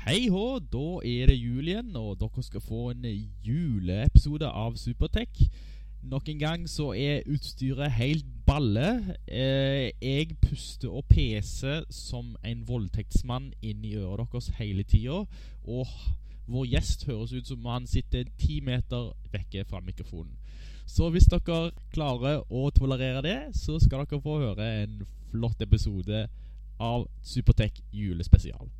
Hei hå, da er det jul igjen, og dere skal få en juleepisode av Supertech. Nok en gang så er utstyret helt balle. Eh, jeg puster og peser som en voldtektsmann inn i øret deres hele tida. Og vår gjest høres ut som han sitter ti meter vekke fra mikrofonen. Så hvis dere klarer å tolerere det, så skal dere få høre en flott episode av Supertech julespesial.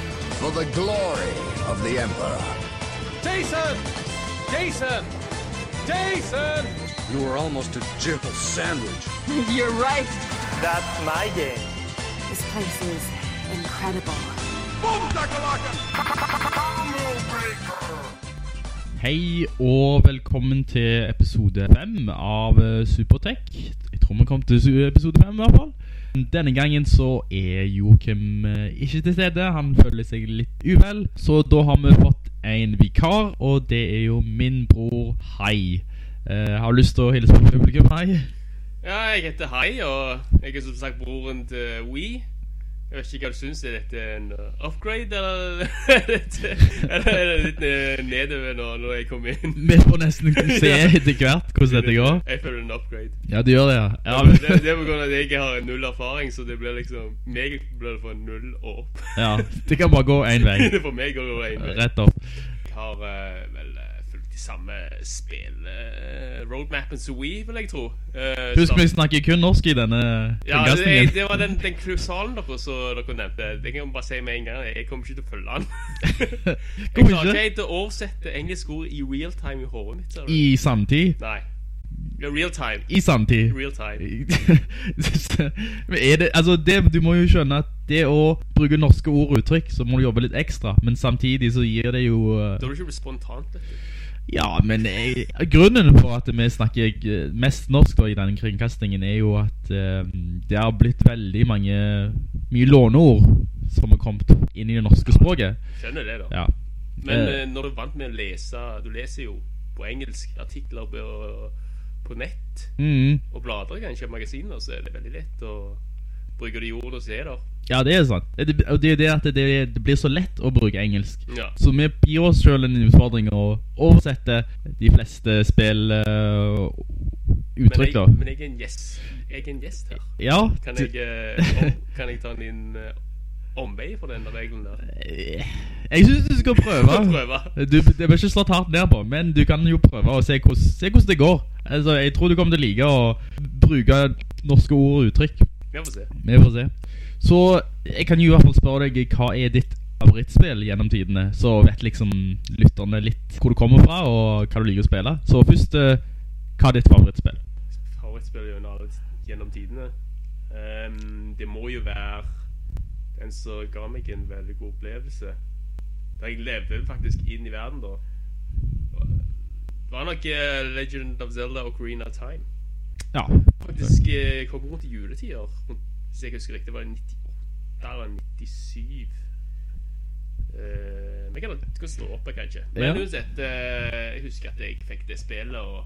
For the glory of the Emperor. Jason! Jason! Jason! You were almost a jibble sandwich. You're right. That's my game. This place is incredible. Boom, Hei og velkommen til episode 5 av Supertech. Jeg tror vi kom til episode 5 i hvert fall. Denne gangen så er Joachim eh, ikke til stede. Han føler seg litt uvel. Så da har vi fått en vikar, og det er jo min bror Hei. Uh, har du lyst til å hilse på publikum, Hei? Ja, jeg heter Hei, og jeg er som sagt broren til We. Jeg vet ikke hva du syns. Er dette en uh, upgrade, eller er er det litt nedover nå når jeg kommer inn? Vi får nesten se etter hvert hvordan dette går. Jeg føler en upgrade. Ja, du gjør det, ja. ja det, men, det er på grunn av at jeg har null erfaring, så det blir liksom meg blir det fra null og opp. ja, det kan bare gå en vei. For meg går det over en vei. Rett opp. Jeg har uh, vel de samme spill-roadmappen som Wii, vil jeg tro. Uh, Husk, vi snakker kun norsk i denne Ja, det, det var den, den klussalen dere, så dere nevnte. Det kan bare si med en gang. Jeg kommer ikke til å følge den. jeg klarer ikke? til å oversette engelske ord i real time i hodet mitt. I samtid. Nei. Real time. I samtid. Real time. Men det, altså det, du må jo skjønne at det å bruke norske ord og uttrykk, så må du jobbe litt ekstra. Men samtidig så gir det jo Uh... Da er det ikke spontant. du. Ja, men jeg, grunnen for at vi snakker eh, mest norsk da, i denne kringkastingen, er jo at eh, det har blitt veldig mange mye låneord som har kommet inn i det norske språket. Skjønner det, da. Ja. Men Eh, eh, når du er vant med å lese Du leser jo på engelsk artikler på, på nett mm, og blader, kanskje, magasiner, så er det veldig lett å bruke de ordene som er der. ja, det er sant. Det, og det er det at det, det blir så lett å bruke engelsk. Ja. Så vi gir oss selv en utfordring å oversette de fleste spill uh, Men uttrykk da. men jeg er en gjest, jeg er en gjest her. Ja, Kan jeg, eh, om, kan jeg ta en uh, omvei for den reglen der? Eh, jeg synes du skal prøve. Prøve. Du, det blir ikke slått hardt ned på, men du kan jo prøve å se hvordan, se hvordan det går. Altså, jeg tror du kommer til å like å bruke norske ord og uttrykk. Vi får se. Vi får se. Så jeg kan jo i hvert fall spørre deg, hva er ditt favorittspill gjennom tidene? Så vet liksom lytterne litt hvor du kommer fra, og hva du liker å spille. Så først, eh, hva er ditt favorittspill? Favorittspill gjennom, tidene. Um, det må jo være den som ga meg en veldig god opplevelse. Da jeg levde faktisk inn i verden, da. Det var nok eh, Legend of Zelda og Ocarina of Time. Ja. Faktisk eh, kom rundt i juletider. Hvis jeg husker riktig, var det 98 eller 97. Uh, vi kan ikke kan slå opp, kanskje. Men Ja. uansett, eh, jeg husker at jeg fikk det spillet, og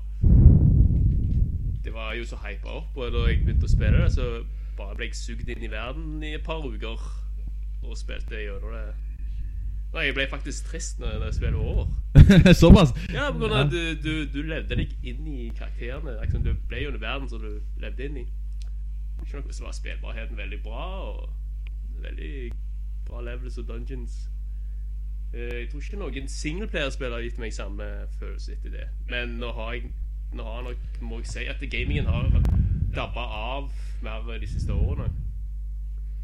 det var jo så hypa opp. Og da jeg begynte å spille det, så bare ble jeg sugd inn i verden i et par uker og spilte gjennom det. Nei, jeg ble faktisk trist når jeg spillet var over. Såpass? Ja, på grunn av at du, du, du levde deg inn i karakterene. Liksom, du ble jo en verden som du levde inn i. Ikke noe som var spillbarheten veldig bra, og veldig bra levels og dungeons. Eh, jeg tror ikke noen singleplayerspill har gitt meg samme følelse etter det. Men nå har jeg nå har nok, må jeg si at gamingen har dabba av mer de siste årene.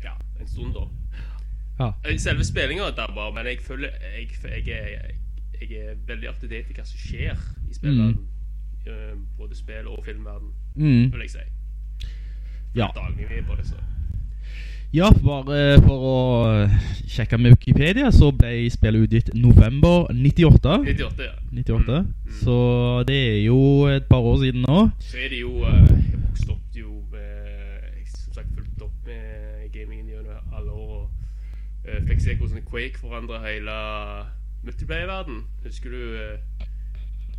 Ja, en stund da. Ja. Eh, Selve spillinga er av, men jeg føler jeg, jeg, er, jeg er veldig up to date i hva som skjer i spillverden. Mm. Både spill og filmverden, Mm. vil jeg si. Ja. Daglig på det, så. Ja, bare for å eh, sjekke med Wikipedia, så ble spillet utgitt november 98. 98, ja. 98. Så det er jo et par år siden nå. Så er det jo eh, Jeg vokste opp jo med Jeg som sagt fulgt opp med gamingen gjennom alle år. Og eh, fikk se hvordan Quake forandra hele multiplayer-verden. Husker du uh,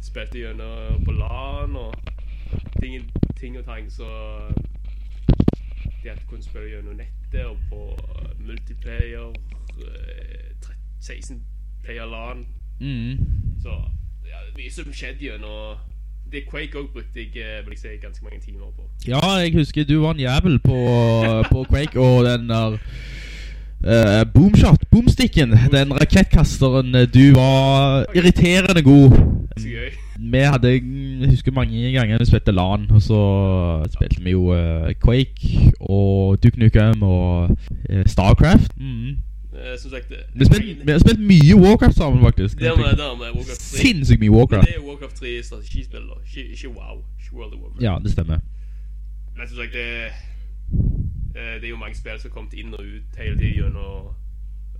spilte gjennom på LAN og ting, ting og tang, så de at kunne spille gjennom nettet og på eh, multiplayer eh, 16 player LAN Mm. så ja, mye som skjedde gjennom Det Quake òg brukte jeg eh, vil jeg si, ganske mange timer på. Ja, jeg husker du var en jævel på, på Quake og den der eh, boomshot, boomsticken, den rakettkasteren. eh, Du var irriterende god. Gøy. Vi hadde, jeg husker mange ganger vi spilte LAN, og så spilte vi jo uh, Quake og Duke Nukem og uh, Starcraft. Mm. Som sagt Vi, spilte, vi har spilt mye Warcraft sammen, faktisk. Det er med, det er med Warcraft 3. Sinnssykt mye Warcraft. Men det er Warcraft 3 strategispill, da. Ikke, ikke WoW. Ikke World of Warcraft. Ja, det stemmer. Men som sagt, det, eh, det er jo mange spill som har kommet inn og ut hele tiden gjennom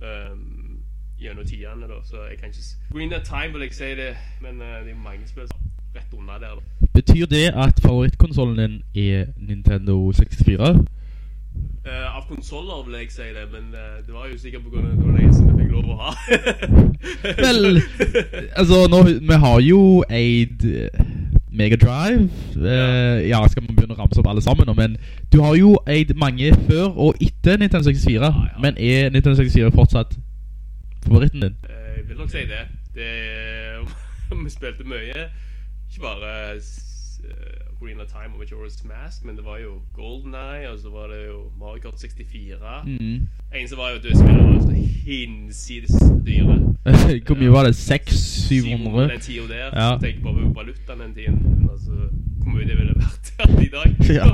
um, gjennom tidene, da. Så jeg kan ikke Green of Time vil jeg si det, men uh, det er jo mange spill som er rett unna der, da. Betyr det at favorittkonsolen din er Nintendo 64? Uh, av konsoler vil jeg si det, men uh, det var jo sikkert på grunn av det jeg fikk lov å ha. Vel, altså, nå, vi har jo eid eh, Mega Drive. Eh, ja, skal man begynne å ramse opp alle sammen men du har jo eid mange før og etter Nintendo 64. ja. Men er Nintendo 64 fortsatt favoritten din? Eh, Jeg vil nok si det. det vi spilte mye. Ikke bare eh, Green of Time og Majora's Mask, men det var jo Golden Eye, og så var det jo Mario Kart 64. Mm. som var jo spillene var så hinsides dyre. Hvor mye var det? 600-700? Den tida der. Ja. Så Tenk på valutaen den tiden. Altså, hvor mye det ville vært i dag. Ja.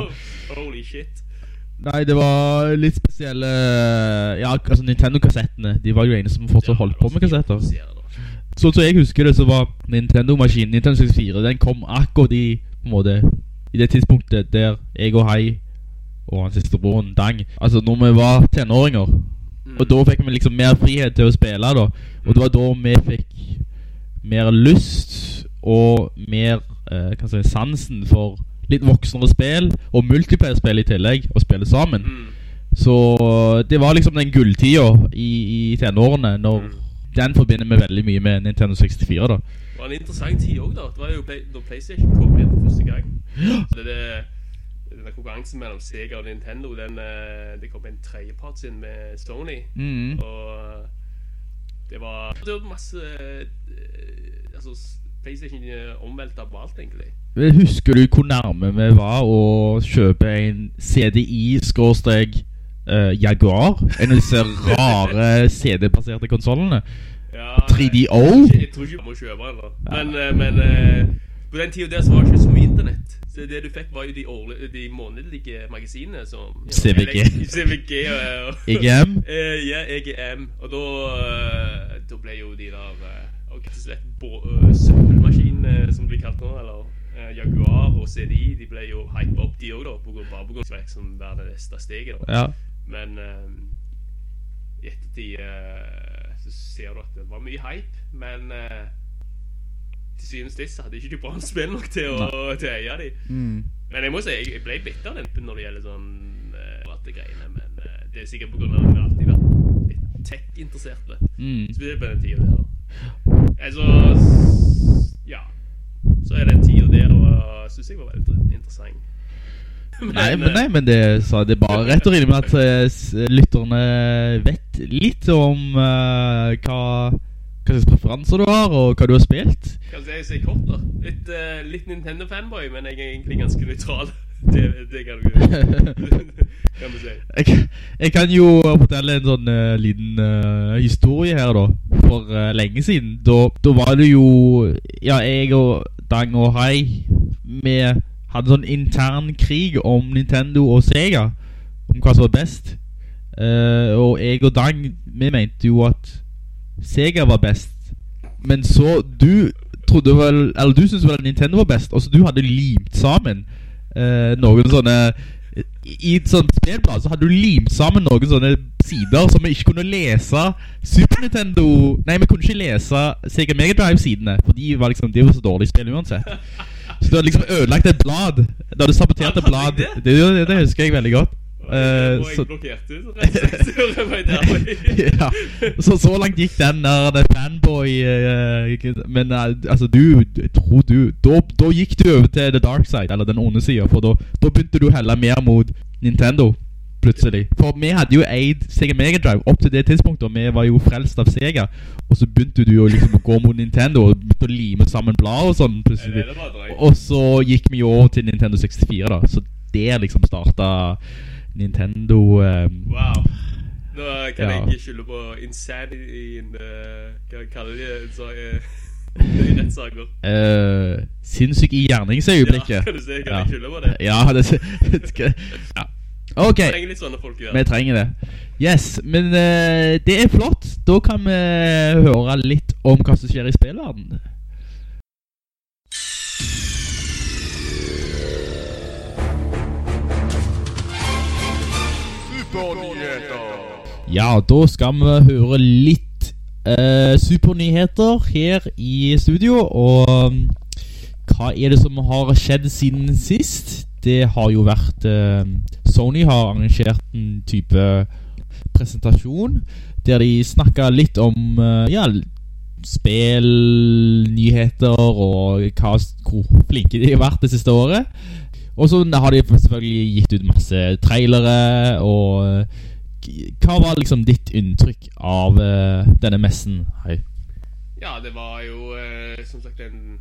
Holy shit. Nei, det var litt spesielle Ja, altså Nintendo-kassettene. De var jo eneste som fortsatt holdt på med kassetter. Sånn som jeg husker det, så var Nintendo-maskinen Nintendo 64 Den kom akkurat i en måte I det tidspunktet der jeg og Hei og hans siste broren Dang Altså når vi var tenåringer. Og da fikk vi liksom mer frihet til å spille, da. Og det var da vi fikk mer lyst og mer eh, kan si, sansen for litt voksnere spill og multiplayer-spill i tillegg, og spille sammen. Mm. Så det var liksom den gulltida i, i tenårene når den forbinder vi veldig mye med Nintendo 64, da. Det var en interessant tid også da. Det var jo play, PlayStation kom inn for første gang. Så det, det, denne konkurransen mellom Sega og Nintendo, den, eh, det kom en tredjepart sin med Sony. Mm. Og det var Det var masse eh, Altså, PlayStation omveltet omvelta på alt, egentlig. Husker du hvor nærme vi var å kjøpe en CDI-skråstrek eh, Jaguar? En av disse rare CD-baserte konsollene? Ja, 3DO? Jeg, tror ikke jeg må kjøpe den, da. Men, eh, men eh, på den tiden der så var det ikke så mye internett. Så det du fikk, var jo de, årlige, de månedlige magasinene som CVG. CVG og, og EGM? Ja, EGM. Og da, da ble jo de der og rett og slett søppelmaskinene, som blir kalt nå, eller Jaguar og CDI, de ble jo hype opp, de også da. På, grunn- av som var det neste steget. da. Ja. Men eh, i ettertid eh, så ser du at det var mye hype, men eh, til syvende og sist hadde ikke de bra spill nok til å, til å eie de. Mm. Men jeg må si, jeg, jeg ble bitter når det gjelder sånn uh, greiene, men uh, det er sikkert på grunn av at vi alltid har vært litt tech-interesserte. Mm. Spesielt på den tida der. Altså, ja. Så er den tida der, og synes jeg var veldig inter- Nei, men, eh, nei, men det, så det er bare rett og rimelig at uh, lytterne vet litt om uh, hva, hva slags preferanser du har, og hva du har spilt. Kan jeg si kort, da. Litt, uh, litt Nintendo-fanboy, men jeg er egentlig ganske nøytral. Det, det kan du kan si. Jeg, jeg kan jo fortelle en sånn uh, liten uh, historie her, da. For uh, lenge siden. Da, da var det jo Ja, jeg og Dang og Hai Vi hadde sånn intern krig om Nintendo og Sega. Om hva som var best. Uh, og jeg og Dang Vi mente jo at Sega var best. Men så Du trodde vel Eller du syntes vel at Nintendo var best, og så du hadde limt sammen uh, noen sånne I et sånt spillblad så hadde du limt sammen noen sånne sider som vi ikke kunne lese Super Nintendo Nei, vi kunne ikke lese Sega Mega Drive-sidene, for de var liksom De var så dårlige spill uansett. Så du hadde liksom ødelagt et blad. Da du sabotert et blad. Det, det, det husker jeg veldig godt. Uh, så, ja. så så langt gikk den der det fanboy uh, Men uh, altså, du tror du da, da gikk du over til the dark side, eller den onde siden for da, da begynte du heller mer mot Nintendo. Plutselig. For vi hadde jo eid Sega Mega Drive opp til det tidspunktet, og vi var jo frelst av Sega. Og så begynte du jo liksom å gå mot Nintendo og begynte å lime sammen blad og sånn plutselig. Og så gikk vi jo over til Nintendo 64, da. Så der liksom starta Nintendo Um, Wow. Nå kan Ja. jeg skylde på insanityen uh, Hva kaller de det? Så, uh, I rettssaker. eh, Sinnssyk i gjerningsøyeblikket. Ja, kan du se, Kan Ja. jeg skylde på det? Ja, det ja. Ok, vi trenger litt sånne folk ja vi trenger det. Yes, men uh, det er flott. Da kan vi høre litt om hva som skjer i spillverdenen. Ja, da skal vi høre litt uh, supernyheter her i studio. Og um, hva er det som har skjedd siden sist? Det har jo vært eh, Sony har arrangert en type presentasjon der de snakka litt om eh, ja, spill, nyheter og hva, hvor flinke de har vært det siste året. Og så har de selvfølgelig gitt ut masse trailere og eh, hva var liksom ditt inntrykk av eh, denne messen? Hei. Ja, det var jo eh, som sagt en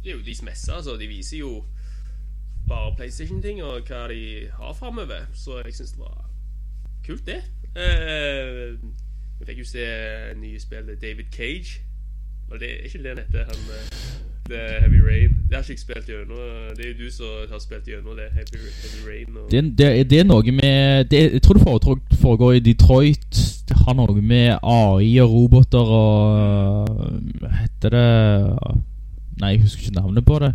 Det er jo deres messe, altså. De viser jo bare PlayStation-ting og hva de har framover. Så jeg syns det var kult, det. Uh, vi fikk jo se nye spillet David Cage. Og det er ikke det han heter, han eh, The Heavy Rain. Det har ikke jeg spilt gjennom. Det er jo du som har spilt gjennom det. Heavy, Heavy Rain. Og, Det, det, det er noe med det, Jeg tror det foregår i Detroit. Det har noe med AI og roboter og Hva heter det Nei, jeg husker ikke navnet på det.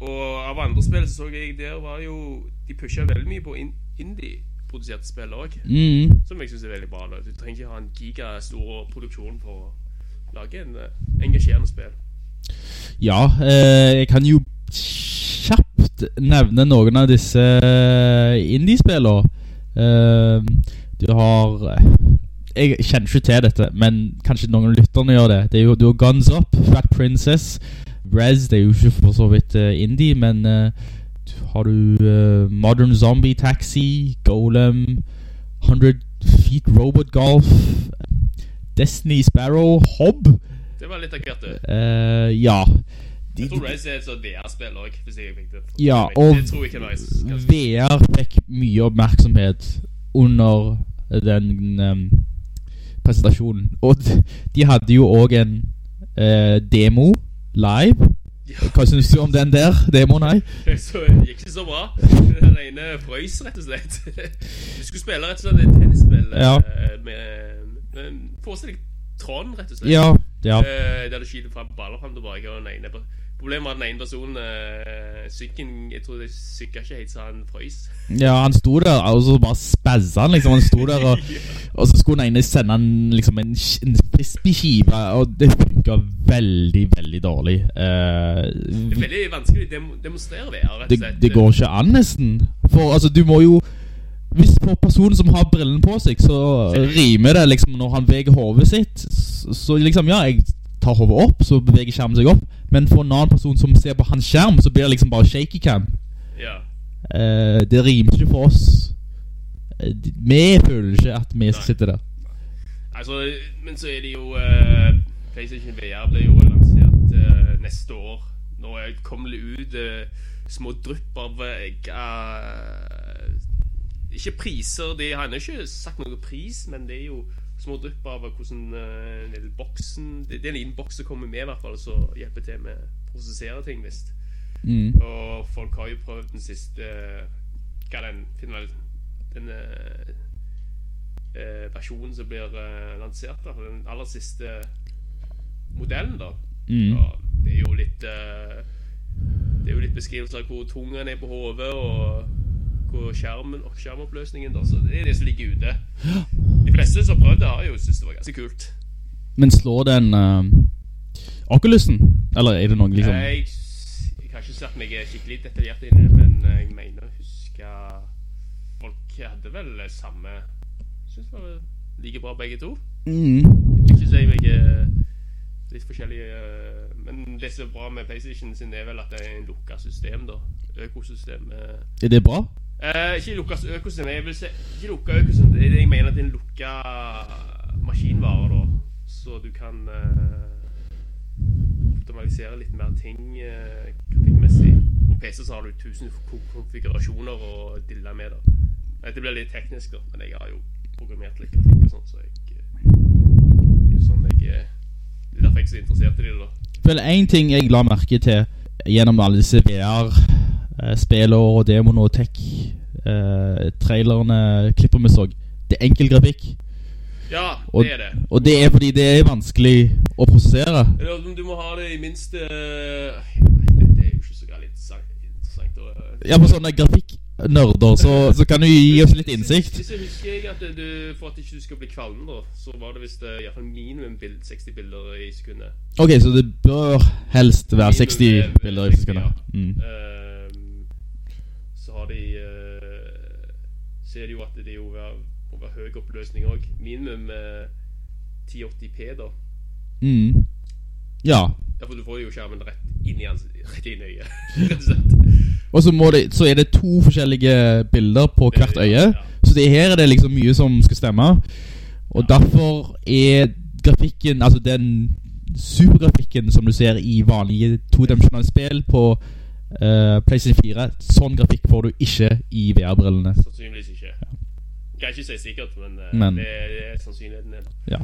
Og av andre spill så så jeg der var jo De pusha veldig mye på in indie-produserte spill òg. Mm. Som jeg syns er veldig bra. Da. Du trenger ikke ha en gigastor produksjon for å lage en eh, engasjerende spill. Ja, eh, jeg kan jo kjapt nevne noen av disse indiespillene. Eh, du har Jeg kjenner ikke til dette, men kanskje noen av lytterne gjør det. Det er jo, du har Guns Up, Fat Princess, Rez. Det er jo ikke for så vidt eh, indie, men eh, har du eh, Modern Zombie Taxi, Golem, 100 Feet Robot Golf, Destiny Sparrow, Hob. Det var litt akkurat det. Eh, ja. De- Jeg tror Rez er et sånt VR-spill òg, hvis jeg fikk det. Ja, det og være VR fikk mye oppmerksomhet under den um, presentasjonen. Og de hadde jo òg en uh, demo live. Hva syns du om den der? Nei? Så det gikk ikke så bra. Den ene frøys, rett og slett. Du skulle spille rett og slett et tennisspill Ja. eh, med med- Forestill deg Trond, rett og slett. Ja. ja. Eh, der du skyter frem baller fram tilbake. Og den ene, problemet var at den ene personen uh, Sykken Jeg tror det sykket ikke helt, så han frøys. Ja, han sto der, og så bare spazza han, liksom. Han sto der, og, og så skulle den ene sende han liksom en, en frisbee-skive, og det funket veldig, veldig dårlig. uh, Det er veldig vanskelig å dem demonstrere VR, det, det går ikke an, nesten. For altså, du må jo Hvis for personen som har brillen på seg, så rimer det liksom når han veger hovedet sitt. Så, så liksom, ja, jeg tar hodet opp, så beveger skjermen seg opp. Men for en annen person som ser på hans skjerm, så blir det liksom bare shaky cam. Ja. Uh, det rimer ikke for oss. Eh, Vi føler ikke at vi skal sitte der. Altså, men så er det jo uh, PlayStation VR ble jo lansert neste år. Nå er- kommer det ut små drypp av Ikke priser, de har ennå ikke sagt noe pris, men det er jo små drypp av hvordan uh, den boksen Det, er en liten boks som kommer med, i hvert fall, som hjelper til med å prosessere ting, visst. Mm. Og folk har jo prøvd den siste eh, Hva er den final, Den eh, eh, versjonen som blir eh, lansert da Den aller siste modellen da Mm. Det er jo litt eh, Det er jo litt beskrivelse av hvor tung den er på hodet Og og skjermen og skjermoppløsningen. Da, så det er det som ligger ute. De fleste som har prøvd det, har jo syntes det var ganske kult. Men slår den uh, Oculusen? Eller er det noe liksom Jeg, jeg har ikke satt meg skikkelig detaljert inn i det, men jeg mener å huske folk hadde vel samme Syns det var like bra begge to. mm. Ikke si meg eh, litt forskjellige eh, Men det som er bra med PlayStation sin, er vel at det er en lukka system, da. Er det bra? Eh, ikke lukka økosystem, jeg vil se, Ikke lukka økosystem. Det det jeg mener at det en lukka maskinvare, da. Så du kan uh, optimalisere litt mer ting uh, grafikkmessig. På PC så har du 1000 konfigurasjoner å dille med, da. Dette blir litt teknisk, da, men jeg har jo programmert litt grafikk og sånn, så jeg Det er sånn jeg Det er derfor jeg er så interessert i det, da. Vel, en ting jeg la merke til gjennom alle disse VR-spillene og demoene og tech-trailerne, klipper vi så, det er enkel grafikk. Ja, Og, det er det. og det er fordi det er vanskelig å prosessere. Du må ha det i minste Det, det er jo ikke så galt interessant. Ja, på sånne grafikknerder, så, så kan du gi oss litt innsikt. Hvis jeg husker jeg at du, For at ikke du skal bli kvalm, da, så var det visst eh, i hvert fall minimum 60 bilder i sekundet. Ok, så det bør helst være 60 er- bilder i 60, sekundet. Mm. Så de eh, Så er det jo at det er jo være, må være høy oppløsning òg. Minimum eh, 1080P, da. Mm. Ja. Derfor du får jo skjermen rett inn i, rett inn i øyet. Rett og slett. Og så, det, så er det to forskjellige bilder på hvert Ja, øye. ja. Så det her er det liksom mye som skal stemme. Og derfor er grafikken, altså den supergrafikken som du ser i vanlige todimensjonale spill på eh, PlayStation 4, sånn grafikk får du ikke i VR-brillene. Sannsynligvis ikke. Kan ikke si sikkert, men, uh, Men- det, det er sannsynligheten. er. Ja.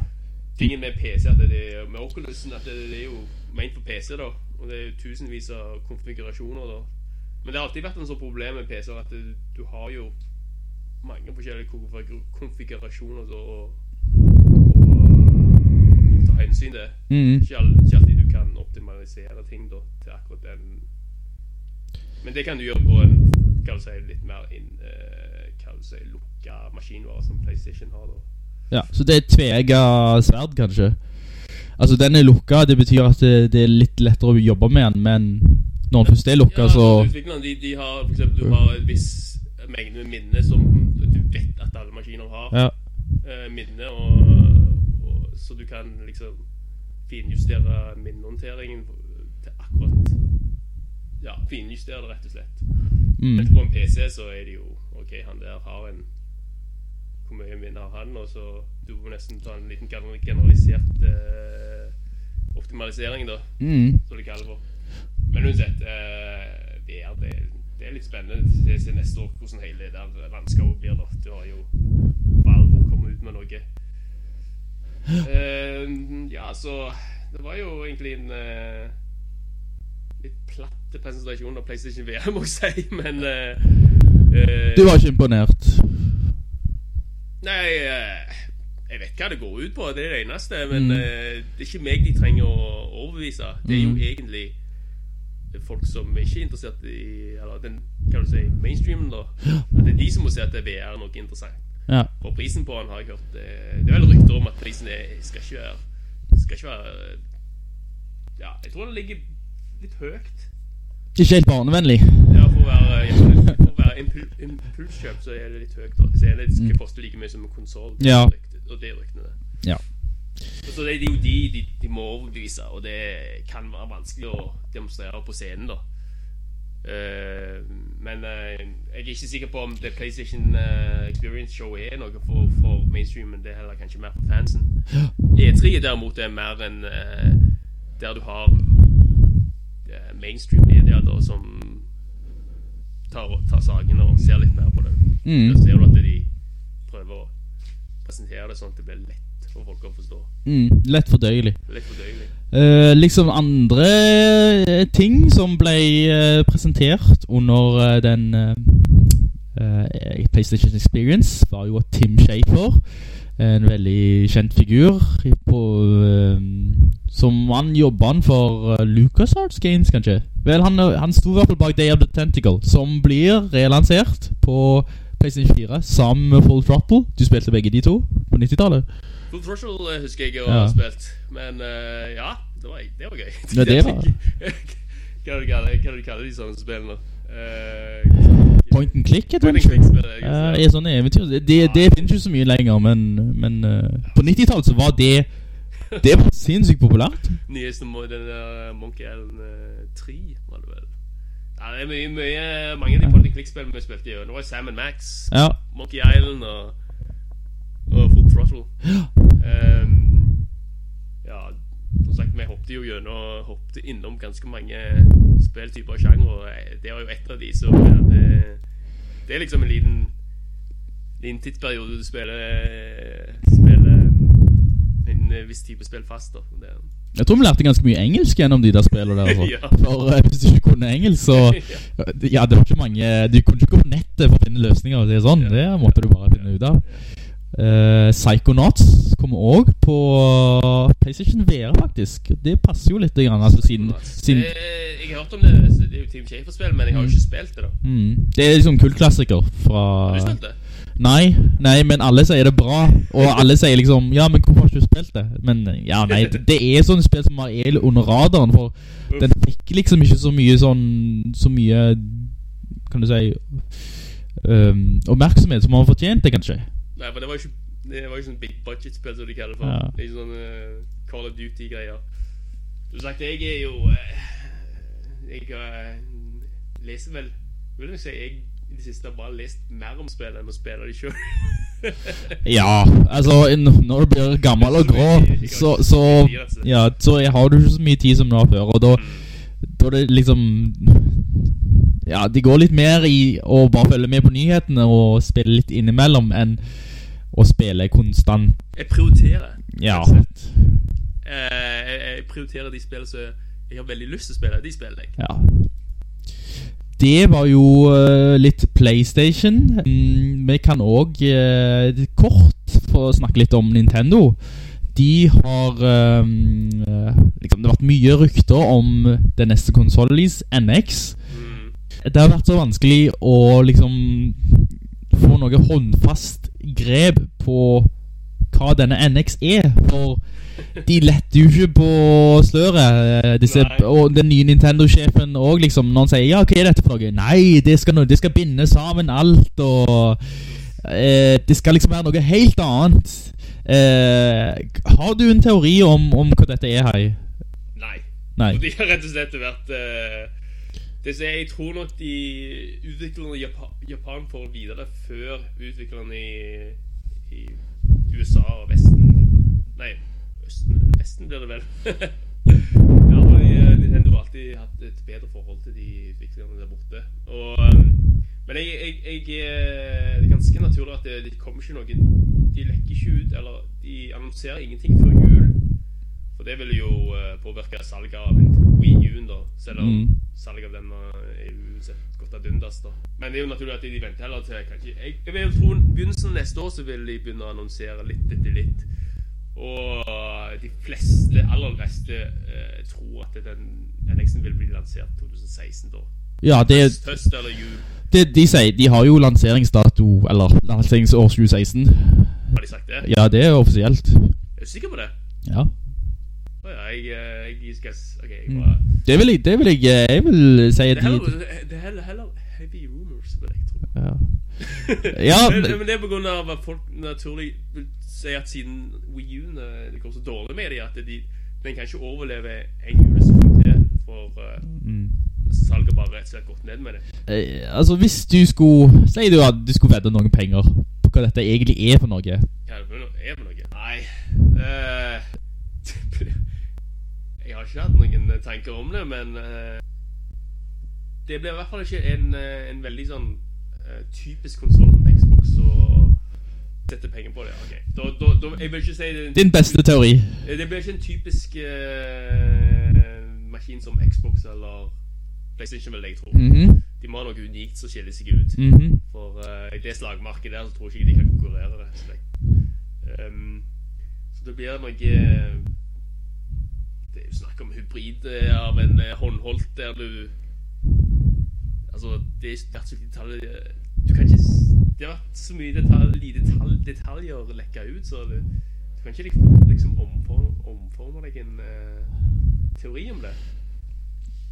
Tingen med PC det er med Oculusen at det, det er jo ment for PC, da. Og det er jo tusenvis av konfigurasjoner, da. Men det har alltid vært en sånn problem med PC-er at det, du har jo mange forskjellige konfigurasjoner da, og, ta hensyn til. Mm. Ikke alltid du kan optimalisere ting da, til akkurat den Men det kan du gjøre på en hva du si, litt mer inn, uh, hva du si, lukka maskinvare som PlayStation har. da Ja, så det er tveegga sverd, kanskje. Altså, den er lukka, det betyr at det, det er litt lettere å jobbe med den, men når den først er lukka, Ja, så altså, utviklerne, de, de har for eksempel, du har en viss mengde med minne som du vet at alle maskiner har. Ja. Eh, minne, og, og, så du kan liksom finjustere minnehåndteringen til akkurat Ja, finjustere det rett og slett. mm. På en PC så er det jo OK, han der har en Hvor mye minne har han? Og så Du må nesten ta en liten generalisert eh, optimalisering, da, Mm. som de kaller det. Men uansett, eh, er, det, det er litt spennende å se neste år hvordan hele det der landskapet blir. da Du har jo Valvo komme ut med noe. Eh, ja, så Det var jo egentlig en eh, litt platt presentasjon av PlayStation VR, må jeg si, men eh, eh, Du var ikke imponert? Nei, uh, jeg vet hva det går ut på, det er det eneste. Men Mm. uh, det er ikke meg de trenger å overbevise. Det er jo Mm. egentlig folk som ikke er interessert i Eller den, kan du si, mainstreamen, da. At det er de som må si at det VR er noe interessant. Ja. For prisen på den har jeg hørt Det er vel rykter om at prisen er, skal ikke være Skal ikke være Ja, jeg tror den ligger litt høyt. Ikke helt barnevennlig. Ja, for å være, ja, for å være impul impulskjøp, så er det litt høyt. da det skal koste like mye som en konsoll. Mm. Ja. Og det er ryktene. Ja. Så det er jo de, de de må overbevise, og det kan være vanskelig å demonstrere på scenen, da. Uh, men uh, jeg er ikke sikker på om det PlayStation uh, Experience Show er noe for, for mainstreamen. Det er heller kanskje mer for fansen. E3 derimot er mer enn der du har mainstream media da, som tar, tar sakene og ser litt mer på det. Mm. Da ser du at de prøver å presentere det sånn at det blir lett for folk å forstå. Mm. Lett fordøyelig. Lett fordøyelig. Uh, liksom andre eh, ting som ble uh, presentert under uh, den eh, eh, PlayStation Experience, var jo at Tim Shafer, en veldig kjent figur på, eh, Som han jobba han for uh, LucasArts Games, kanskje? Vel, han, han sto i hvert fall bak Day of the Tentacle, som blir relansert på PlayStation 4 sammen med Full Throttle. Du spilte begge de to på 90-tallet. Full Throttle eh, husker jeg å Ja. spilt, men uh, ja, det var, det var gøy. Ja, det var- hva er det du kaller de sånne spillene? Uh, Point and click jeg Uh, husker. er sånne eventyr Det, det, det finnes jo så mye lenger, men, men uh, på 90-tallet så var det Det var sinnssykt populært. Nyeste må den der Monkey Island eh, 3, var det vel. Ja, det er mye, mye mange av de point and click-spillene vi spilte i. Nå var Sam Max, Ja. Monkey Island og, og Full Throttle. um, ja, som sagt, vi hoppet jo gjennom Hoppet innom ganske mange spilltyper og sjangre. og eh, Det var jo et av de som det, det er liksom en liten Liten tidsperiode du spiller Spiller en viss type spill fast. da det, Jeg tror vi lærte ganske mye engelsk gjennom de der spillene der. Altså. Ja. For eh, hvis du ikke kunne engelsk, så Ja, det var ikke mange Du kunne ikke gå på nettet for å finne løsninger. og Det, er sånn. det måtte du bare finne ut av. Uh, Psychonauts kommer òg på PlayStation VR, faktisk. Det passer jo litt, grann, altså, siden, siden det, Jeg har hørt om det. Det er jo Team Shafer-spill, men jeg har jo ikke spilt det. da mm, Det er liksom kultklassiker fra Har du spilt det? Nei, nei, men alle sier det bra. Og alle sier liksom Ja, men hvorfor har ikke du spilt det? Men ja, nei, det, det er sånne spill som har el under radaren. For den fikk liksom ikke så mye sånn Så mye Kan du si um, Oppmerksomhet som man fortjente, kanskje. Nei, for det var jo ikke Det var jo sånn big budget-spill, som de kaller det for. Ja. Ikke sånn uh, Call of Duty-greier. Som sagt, jeg er jo uh, Jeg uh, leser vel Vil jeg si jeg i det siste har bare lest mer om spill enn å spille det sjøl. Ja, altså Når du blir gammel og grå, så, så Ja, så har du ikke så mye tid som du har før. Og da, da er det liksom Ja, det går litt mer i å bare følge med på nyhetene og spille litt innimellom enn å spille konstant. Jeg prioriterer. Ja. og. Eh, jeg, jeg prioriterer de spillene som jeg har veldig lyst til å spille. De spiller jeg. ja. Det var jo eh, litt PlayStation. Mm, vi kan òg kort få snakke litt om Nintendo. De har eh, liksom, Det har vært mye rykter om den neste konsollis, NX. Det har vært så vanskelig å liksom få noe håndfast grep på hva denne NX er. For de letter jo ikke på sløret. eh, Disse, og den nye Nintendo-sjefen òg, liksom. Når han sier 'ja, hva er dette for noe?' Nei, det skal, det skal binde sammen alt, og eh, Det skal liksom være noe helt annet. Eh, har du en teori om, om hva dette er, Hei? Nei. Nei. Og de har rett og slett vært eh, det som Jeg tror nok de utviklerne i Japan, Japan får vite det før utviklerne i, i USA og Vesten Nei, Østen, Vesten blir det vel. ja, fordi eh, Nintendo har alltid hatt et bedre forhold til de utviklerne der borte. Og, eh, men jeg, jeg, jeg, eh, det er ganske naturlig at det, det kommer ikke noen De lekker ikke ut, eller de annonserer ingenting før jul. For det vil jo eh, påvirke salget av Wii U, da. Selv om Mm. Salget av den var- er uansett gått ad undas, da. Men det er jo naturlig at de venter heller til kanskje Jeg, jeg vil tro begynnelsen neste år så vil de begynne å annonsere litt etter litt. Og de fleste, aller fleste, eh, tror at den NX-en vil bli lansert 2016, da. Ja, det, er... høst eller jul, det de sier De har jo lanseringsdato, eller lanseringsår 2016. har de sagt det? Ja, det er offisielt. Er du sikker på det? Ja. Å ja, jeg, eh, jeg skal s- jeg Mm. bare Det vil jeg, det vil jeg, jeg vil si Det er heller, det er heller, heller heavy rumors, vil jeg tro. ja. Ja, men, men- det er på grunn av at folk naturlig vil si at siden Wii U det går så dårlig med dem, at de, den kan ikke overleve en julesesong til. For uh, Mm. altså, salget bare rett og slett gått ned med det. Eh, Altså, hvis du skulle Si du at du skulle vedde noen penger på hva dette egentlig er for noe. Hva det? Er for noe? Nei eh, Jeg har ikke hatt noen tanker om det, men eh, Det blir i hvert fall ikke en, eh, en veldig sånn eh, typisk konsoll som Xbox å sette penger på det. Ok, da, da, da, Jeg vil ikke si det Din beste teori. Det blir ikke en typisk uh, maskin som Xbox eller PlayStation, vil jeg tro. Mhm. De må ha noe unikt som skiller seg ut. Mhm. For uh, i det slagmarkedet der så tror jeg ikke de kan konkurrere. og. Um, så det blir noe Det er jo snakk om hybrid eh, av en eh, håndholdt der du Altså, det er vært så detaljer Du kan ikke Det har vært så mye detaljer, lite detalj, detaljer lekka ut, så du, du kan ikke liksom omforme, omforme deg en uh, teori om det.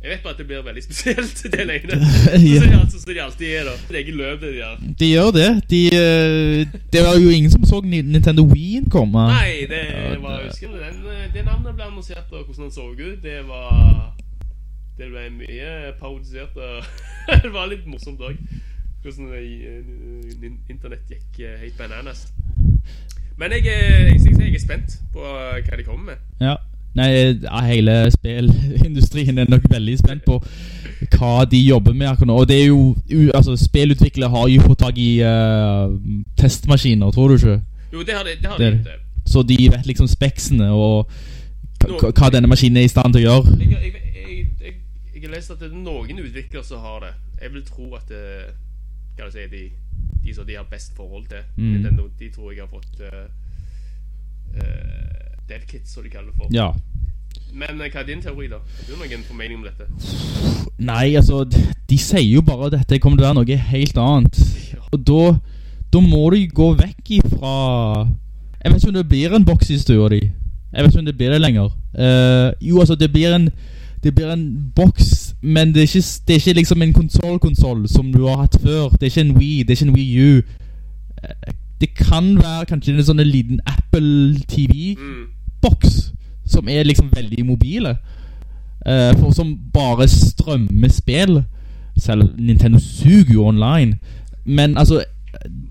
Jeg vet bare at det blir veldig spesielt, det. Så Ja. som de, altså, så de alltid er, da. Det er ikke løp, det de gjør. De gjør det. De, uh, det var jo ingen som så Nintendo Wii komme. Nei, det var husker det, den, eh, det navnet ble annonsert, og hvordan han så ut, det var Det ble mye parodisert, og det var litt morsomt òg. Hvordan eh, internett gikk uh, helt bananas. Men jeg, jeg, jeg, jeg er spent på hva de kommer med. Ja. Nei, hele spillindustrien er nok veldig spent på hva de jobber med akkurat nå. Og det er jo Altså, spillutviklere har jo fått tak i uh, testmaskiner, tror du ikke? Jo, det har de. Det har Det de det. det. Så de vet liksom speksene og hva- denne maskinen er i stand til å gjøre. Jeg, jeg, jeg, jeg, jeg har lest at det er noen utviklere som har det. Jeg vil tro at det, Hva jeg si, de, de som de har best forhold til. Mm. Nintendo, de tror jeg har fått uh, Deadkit, som de kaller det for. Ja. Men eh, hva er din teori, da? Har du noen formening om dette? Nei, altså De sier jo bare at dette kommer til å være noe helt annet. Og da Da må du gå vekk ifra Jeg vet ikke om det blir en boks i stua di. Jeg vet ikke om det blir det lenger. Uh, jo, altså, det blir en Det blir en boks, men det er ikke, det er ikke liksom en konsoll-konsoll som du har hatt før. Det er ikke en Wii, det er ikke en Wii U. Eh, Det kan være kanskje en sånn liten Apple TV-boks som er liksom veldig mobile. Uh, for som bare strømmer spill. Selv Nintendo suger jo online. Men altså,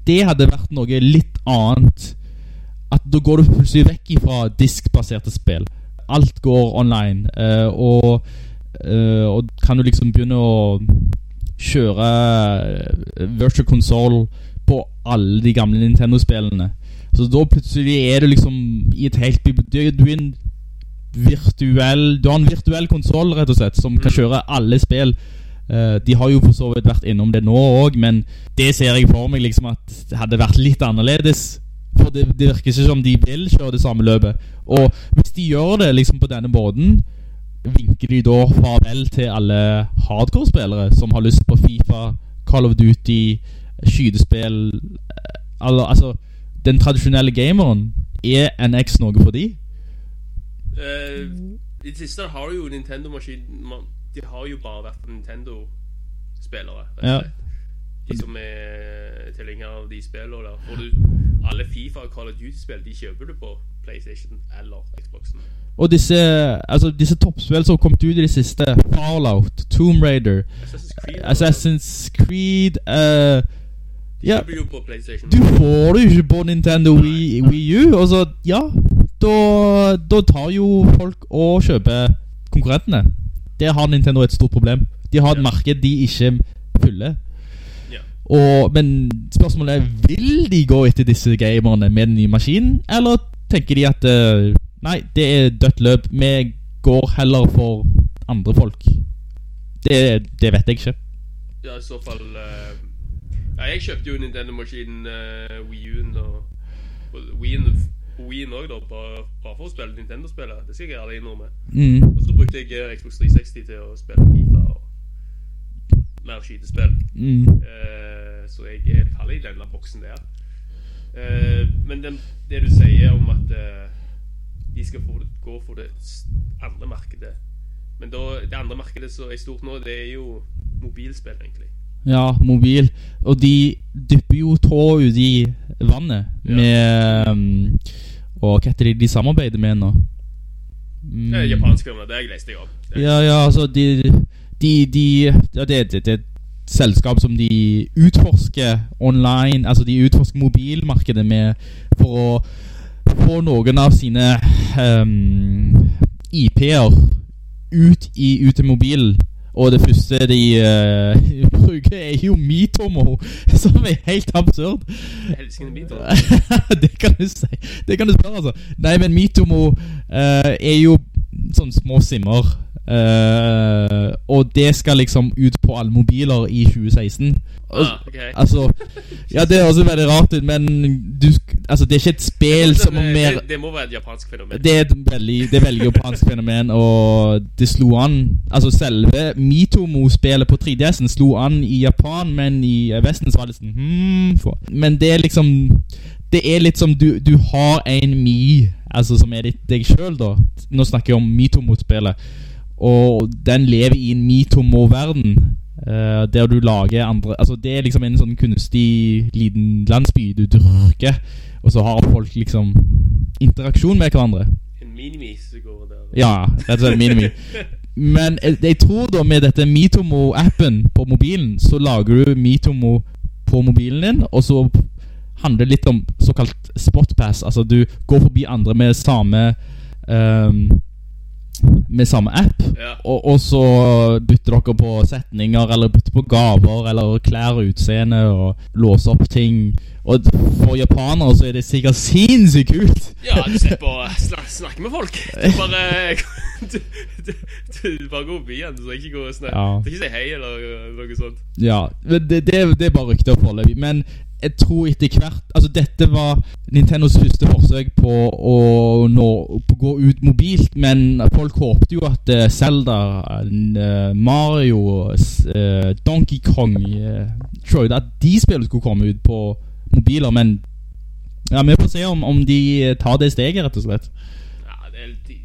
det hadde vært noe litt annet. At da går du plutselig vekk ifra diskbaserte spill. Alt går online. Uh, og, uh, og kan du liksom begynne å kjøre virtual console på alle de gamle Nintendo-spillene. Så da plutselig er du liksom i et helt Du er en virtuell Du har en virtuell konsoll, rett og slett, som kan kjøre alle spill. Uh, de har jo for så vidt vært innom det nå òg, men det ser jeg for meg liksom at det hadde vært litt annerledes. For det, det virker ikke som de vil kjøre det samme løpet. Og hvis de gjør det liksom på denne måten, vinker de da farvel til alle hardcore-spillere som har lyst på Fifa, Call of Duty, skytespill Eller al- Altså, den tradisjonelle gameren, er NX noe for de? Uh, I det siste har jo Nintendo-maskinen De har jo bare vært Nintendo-spillere. Ja. De som er tilhengere av de spillene der. Får du alle Fifa og Call of Duty-spill, de kjøper du på PlayStation eller Xboxen. Og disse, altså disse toppspill som har kommet ut i det siste, Fallout, Tomb Raider, Assassin's Creed Assassin's Creed eh, Ja, kjøper jo på PlayStation. du får det jo ikke på Nintendo Wii, Wii U. Og så, ja, da, da tar jo folk og kjøper konkurrentene. Der har Nintendo et stort problem. De har et Ja. marked de ikke fyller. Ja. Og, men spørsmålet er Vil de gå etter disse gamerne med den nye maskinen, eller tenker de at uh, Nei, det er dødt løp. Vi går heller for andre folk. Det, det vet jeg ikke. Ja, i så fall eh, Ja, jeg kjøpte jo Nintendo-maskinen uh, Wii U-en og Wii-en Wii-en òg, da, bare, bare for å spille Nintendo-spillet. Det skal jeg ærlig innrømme. Mm. Og så brukte jeg eh, Xbox 360 til å spille Fifa og mer skytespill. Mm. Uh, så jeg faller i denne boksen der. Uh, men den, det du sier om at uh, de skal få, gå for det andre markedet Men da, det andre markedet som er stort nå, det er jo mobilspill, egentlig. Ja, mobil. Og de dypper jo tå uti vannet Ja. med um, Og hva heter det de samarbeider med nå? Mm. Det er japansk firma, det jeg lest jeg om. Det- Ja, ja, altså de De, de ja, det, det, det er et selskap som de utforsker online Altså de utforsker mobilmarkedet med for å få noen av sine um, IP-er ut, i, ut til mobilen. Og det første de uh, bruker, er jo Mitomo, som er helt absurd. Det kan du si. Det kan du spørre, altså. Nei, men Mitomo uh, er jo sånne små simmer Eh, og det skal liksom ut på alle mobiler i 2016. Og, Ah, ok. Altså Ja, det høres veldig rart ut, men du, altså, det er ikke et spill som er mer det, det må være et japansk fenomen. det er et veldig, det er veldig japansk fenomen, og det slo an Altså, selve Mitomo-spillet på 3DS-en slo an i Japan, men i Vesten så var det sånn hmm. Men det er liksom Det er litt som du, du har en Mi, altså som er ditt, deg sjøl, da. Nå snakker jeg om Mitomo-spillet. Og den lever i en Mitomo-verden. Uh, der du lager andre Altså Det er liksom en sånn kunstig liten landsby du dyrker, og så har folk liksom interaksjon med hverandre. En minimi som går der. Ja, rett og slett Minimi. Men jeg, jeg tror da med dette Mitomo-appen på mobilen, så lager du Mitomo på mobilen din, og så handler det litt om såkalt spotpass. Altså du går forbi andre med samme ehm, med samme app, Ja. og, og så bytter dere på setninger, eller bytter på gaver, eller klær og utseende, og låser opp ting. Og for japanere så er det sikkert sinnssykt kult. Ja, du slipper å snak snakke med folk. Du bare du, du, du bare går forbi igjen. Du skal ikke gå og snakke. Ja. Du ikke si hei eller noe sånt. Ja, det, det, det er bare rykter foreløpig. Men jeg tror etter hvert Altså, dette var Nintendos første forsøk på å nå, på gå ut mobilt, men folk håpte jo at eh, Zelda, eh, Mario, eh, Donkey Kong, Troy, At de spillene skulle komme ut på mobiler, men ja, vi får se om, om de eh, tar det steget, rett og slett. Ja, det de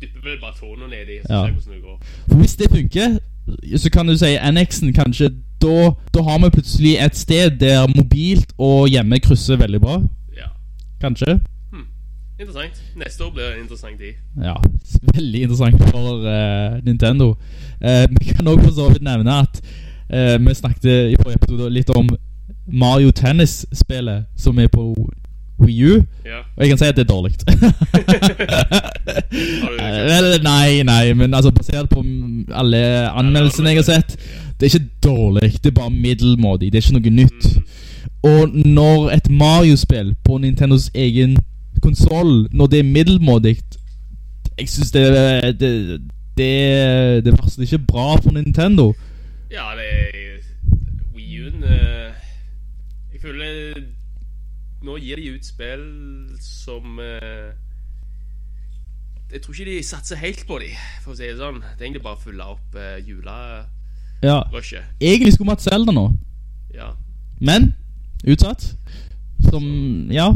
dypper vel bare tårna ned i, så Ja. ser hvordan det går. For hvis det funker, så kan du si NX-en kanskje da, da har vi plutselig et sted der mobilt og hjemme krysser veldig bra. Ja. Kanskje. Interessant. Neste år blir det interessant tid. Ja, veldig interessant for uh, Nintendo. Uh, vi kan også for så vidt nevne at uh, vi snakket i forrige episode litt om Mario Tennis-spillet som er på Wii U. Ja. Og jeg kan si at det er dårlig. Nei, nei, men altså basert på mm, alle anmeldelsene jeg har sett Det er ikke dårlig, det er bare middelmådig. Det er ikke noe nytt. Og når et Mario-spill på Nintendos egen konsoll Når det er middelmådig Jeg syns det, det det, det varsler ikke bra for Nintendo. Ja, det er Wii U-en Jeg føler Nå gir de ut spill som eh, Jeg tror ikke de satser helt på de, for å si det sånn. Det er egentlig bare å fylle opp uh, julerushet. Ja, Egentlig skulle vi hatt Zelda nå, Ja, men utsatt. Som Ja.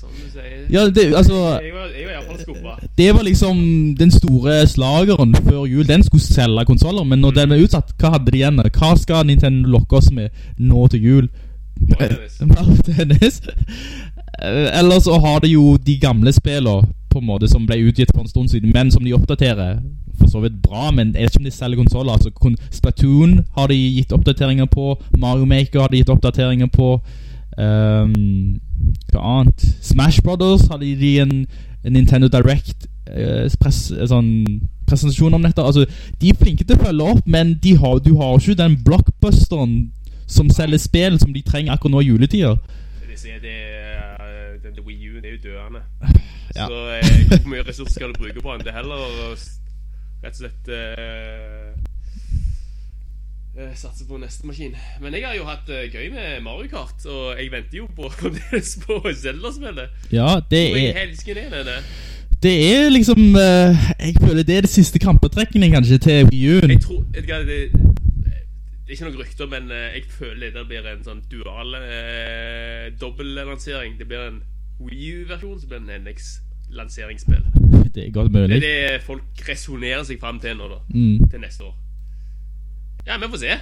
som du sier. Ja, det, altså Jeg var, jeg var fall skuffa. Det var liksom den store slageren før jul. Den skulle selge konsoller, men når den ble utsatt, hva hadde de igjen? Hva skal Nintendo lokke oss med nå til jul? Mario Tennis. Mario Tennis. Eh, Eller så har det jo de gamle spillene på en måte som ble utgitt for en stund siden, men som de oppdaterer. For så vidt bra, men jeg vet ikke om de selger konsoller. Altså, Splatoon har de gitt oppdateringer på. Mario Maker har de gitt oppdateringer på. um, hva annet? Smash Brothers hadde de en, en Nintendo Direct eh, pres, eh, sånn presentasjon om dette. Altså, de er flinke til å følge opp, men de har, du har ikke den blockbusteren som selger spill som de trenger akkurat nå i juletida. Det, det, det, den Wii U det er jo døende. Ja. Så eh, hvor mye ressurser skal du bruke på den? Det er heller rett og slett eh, eh, satse på neste maskin. Men jeg har jo hatt eh, gøy med Mario Kart, og jeg venter jo på fremdeles på Zelda-spillet. Ja, det Jeg er, helsike er det? det er liksom eh, Jeg føler det er det siste krampetrekningen, kanskje til Wii U-en. Jeg tror jeg, det, det er ikke noen rykter, men eh, jeg føler det blir en sånn dual eh, dobbeltlansering. Det blir en Wii U-versjon, så blir det en NX-lanseringsspill. Det er godt Det er det folk resonnerer seg fram til nå, da. Mm. Til neste år. Ja, vi får se.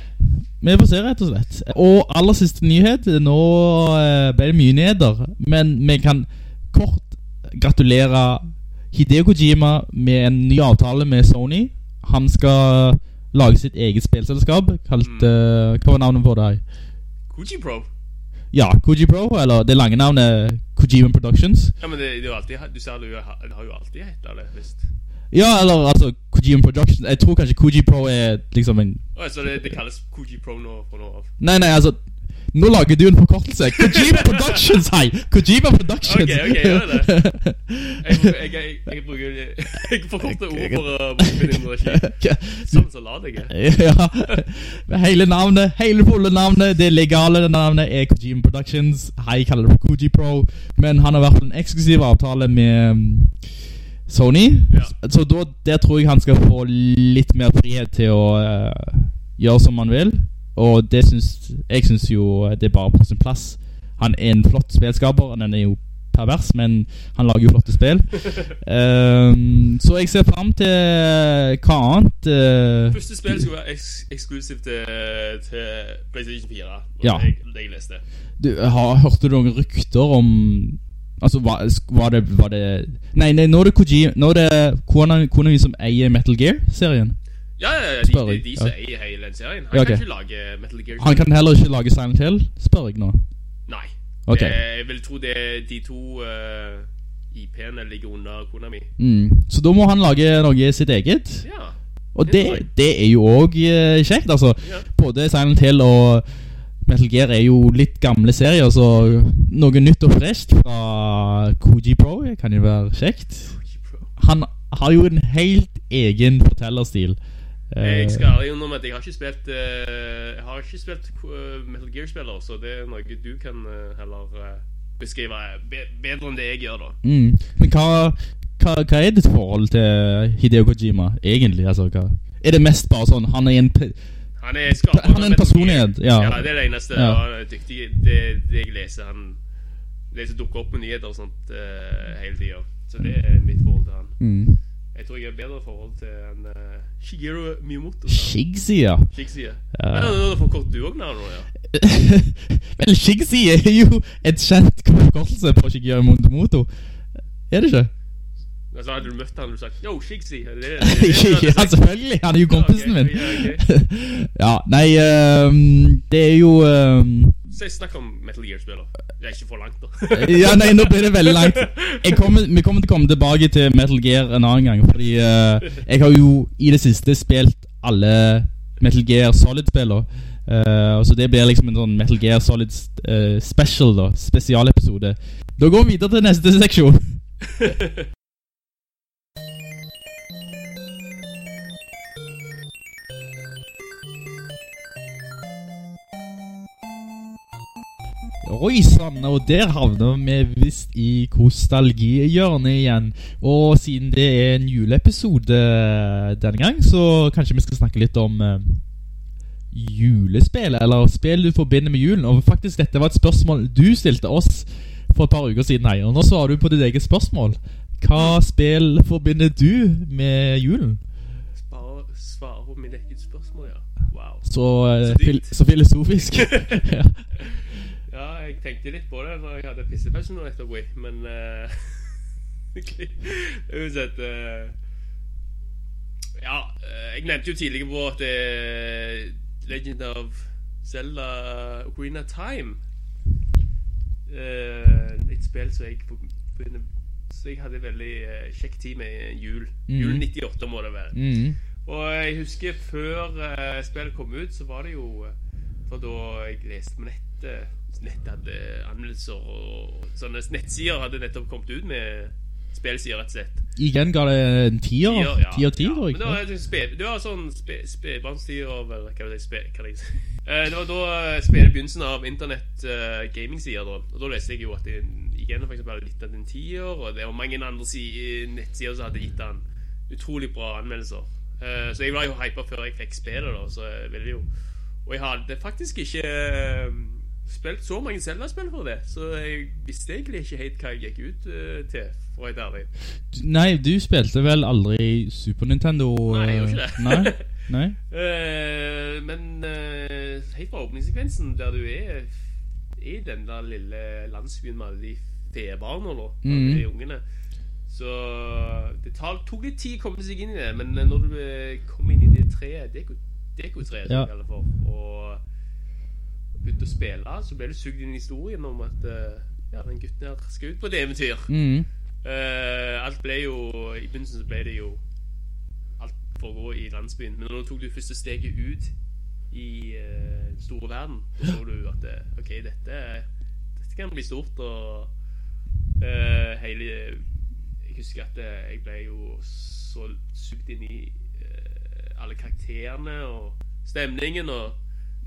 Vi får se, rett og slett. Og aller siste nyhet. Nå eh, ble det mye nyheter, men vi kan kort gratulere Hideo Kojima med en ny avtale med Sony. Han skal lage sitt eget spilselskap kalt eh, Hva var navnet på det? her? Koji Pro. Ja, Koji Pro, eller det lange navnet Kojima Productions. Ja, men det, det er jo alltid Du ser det, det har jo alltid hett det, visst. Ja, eller altså Kojima Productions. Jeg tror kanskje Koji Pro er liksom en Å, Så det, det kalles Koji Pro nå nå? Nei, nei, altså Nå lager du en forkortelse. Kojima Productions, hei! Kojima Productions. Ok, ok, gjør det. Jeg, jeg, jeg, jeg bruker Jeg forkorter ord for å bruke min energi. Sånn så la deg. ja. Hele navnet, hele fulle navnet, det legale navnet er Kojima Productions. Hei, kaller det Koji Pro. Men han har vært en eksklusiv avtale med um, Sony. Ja. Så da, der tror jeg han skal få litt mer frihet til å uh, gjøre som han vil. Og det syns Jeg syns jo det er bare på sin plass. Han er en flott spillskaper. Han er jo pervers, men han lager jo flotte spill. um, så jeg ser fram til hva annet eh, Første spill skulle være eks eksklusivt til, til PlayStation 4. Ja. Jeg, jeg leste. du, har, Hørte du noen rykter om Altså, var, var, det, var det Nei, nei nå er det Kojima Nå er det Konami som eier Metal Gear-serien. Ja, ja, ja, de, de, de som eier hele den serien. Han Ja, ok. kan ikke lage Metal Gear. Han kan heller ikke lage Silent Hill, spør jeg nå. Nei. Okay. Det, Jeg vil tro det de to uh, IP-ene ligger under Konami. Mm. Så da må han lage noe sitt eget. Ja. Og Det det, er jo også kjekt, altså. Ja. Både Silent Hill og Metal Gear er jo litt gamle serier, så noe nytt og fresht fra Koji Pro kan jo være kjekt. Han har jo en helt egen fortellerstil. Eh, Jeg skal ærlig innrømme at jeg har ikke spilt eh, Jeg har ikke spilt eh, Metal Gear-spiller, så det er noe du kan heller beskrive bedre enn det jeg gjør, da. mm. Men hva, hva, hva er ditt forhold til Hideo Kojima, egentlig? Altså? Er det mest bare sånn Han er en Han er Han er en personlighet, ja. ja. det er det eneste. Ja. Han er dyktig. Det, det jeg leser Han leser dukker opp med nyheter og sånt uh, hele tida. Så det er mitt forhold til han. mm. Jeg tror jeg har bedre forhold til en uh, Shigeru Miyamoto. Shigsia. ja. Shigsy. Ja. Men for kort du òg nå, ja. Vel, Shigsia er jo et kjent forkortelse på Shigeru Miyamoto. Er det ikke? Altså, hadde du møtt han og sagt Yo, Shigsy. Er det, er det, det, ja, selvfølgelig. Han er jo kompisen Ja, okay, min. ja, okay. Ja, nei um, Det er jo ehm, Så jeg snakker om Metal Gear-spiller. Det er ikke for langt, da. Ja, nei, nå blir det veldig langt. Kommer, vi kommer til å komme tilbake til Metal Gear en annen gang. Fordi uh, jeg har jo i det siste spilt alle Metal Gear Solid-spillere, Uh, så det blir liksom en sånn Metal Gear Solid uh, special, da. Spesialepisode. Da går vi videre til neste seksjon. Oi sann, og der havner vi visst i kostalgihjørnet igjen. Og siden det er en juleepisode denne gang, så kanskje vi skal snakke litt om uh, julespill, eller spill du forbinder med julen. Og faktisk, dette var et spørsmål du stilte oss for et par uker siden, nei. og nå svarer du på ditt eget spørsmål. Hva spill forbinder du med julen? Bare svare på mitt eget spørsmål, ja. Wow. Så, uh, Så fil så filosofisk. ja. Ja, jeg tenkte litt på det for jeg hadde pissepause nå nettopp, men uh, Uansett uh, Ja, eh, jeg nevnte jo tidligere på at uh, Legend of Zelda Ocarina of Time uh, Et spill som jeg begynner Så jeg hadde veldig eh, kjekk tid med jul. Jul 98 må det være. Mm. Og jeg husker før spillet kom ut, så var det jo For da jeg leste på nettet Nettet hadde anmeldelser og sånne nettsider hadde nettopp kommet ut med spillsider, rett og slett. Igjen ga det en tier. Tier, ja. Ti av Ja. Men det var, sånn spe, det var sånn spe, spedbarnstider over Hva vil jeg? Spe, hva jeg? Eh, det var da uh, spede begynnelsen av internett uh, gamingsider. Da. Og da leste jeg jo at det igjen for eksempel hadde gitt den en tier, og det var mange andre si, nettsider som hadde gitt den utrolig bra anmeldelser. Uh, så jeg var jo hypa før jeg fikk spillet, da. Så jeg ville jo Og jeg hadde faktisk ikke eh, spilt så mange Zelda-spill for det, så jeg visste egentlig ikke helt hva jeg gikk ut uh, til, for å være ærlig. Nei, du spilte vel aldri Super Nintendo? Nei, jeg eh, gjorde ikke det. Nei? Nei? Uh, men uh, helt fra åpningssekvensen, der du er i den der lille landsbyen med alle de febarna, da, mm. de ungene Så det tok litt tid å komme seg inn i det, men når du kom inn i det treet, deko- dekotreet, som Ja. jeg kaller det for, og begynte å spille, så ble du sugd inn i historien om at eh, ja, den gutten her skal ut på et eventyr. Mm. Uh, alt ble jo I begynnelsen så ble det jo Alt foregår i landsbyen. Men nå tok du første steget ut i den uh, store verden. Da så du at eh, OK, dette, dette kan bli stort, og uh, hele Jeg husker at jeg ble jo så sugd inn i alle karakterene og stemningen, og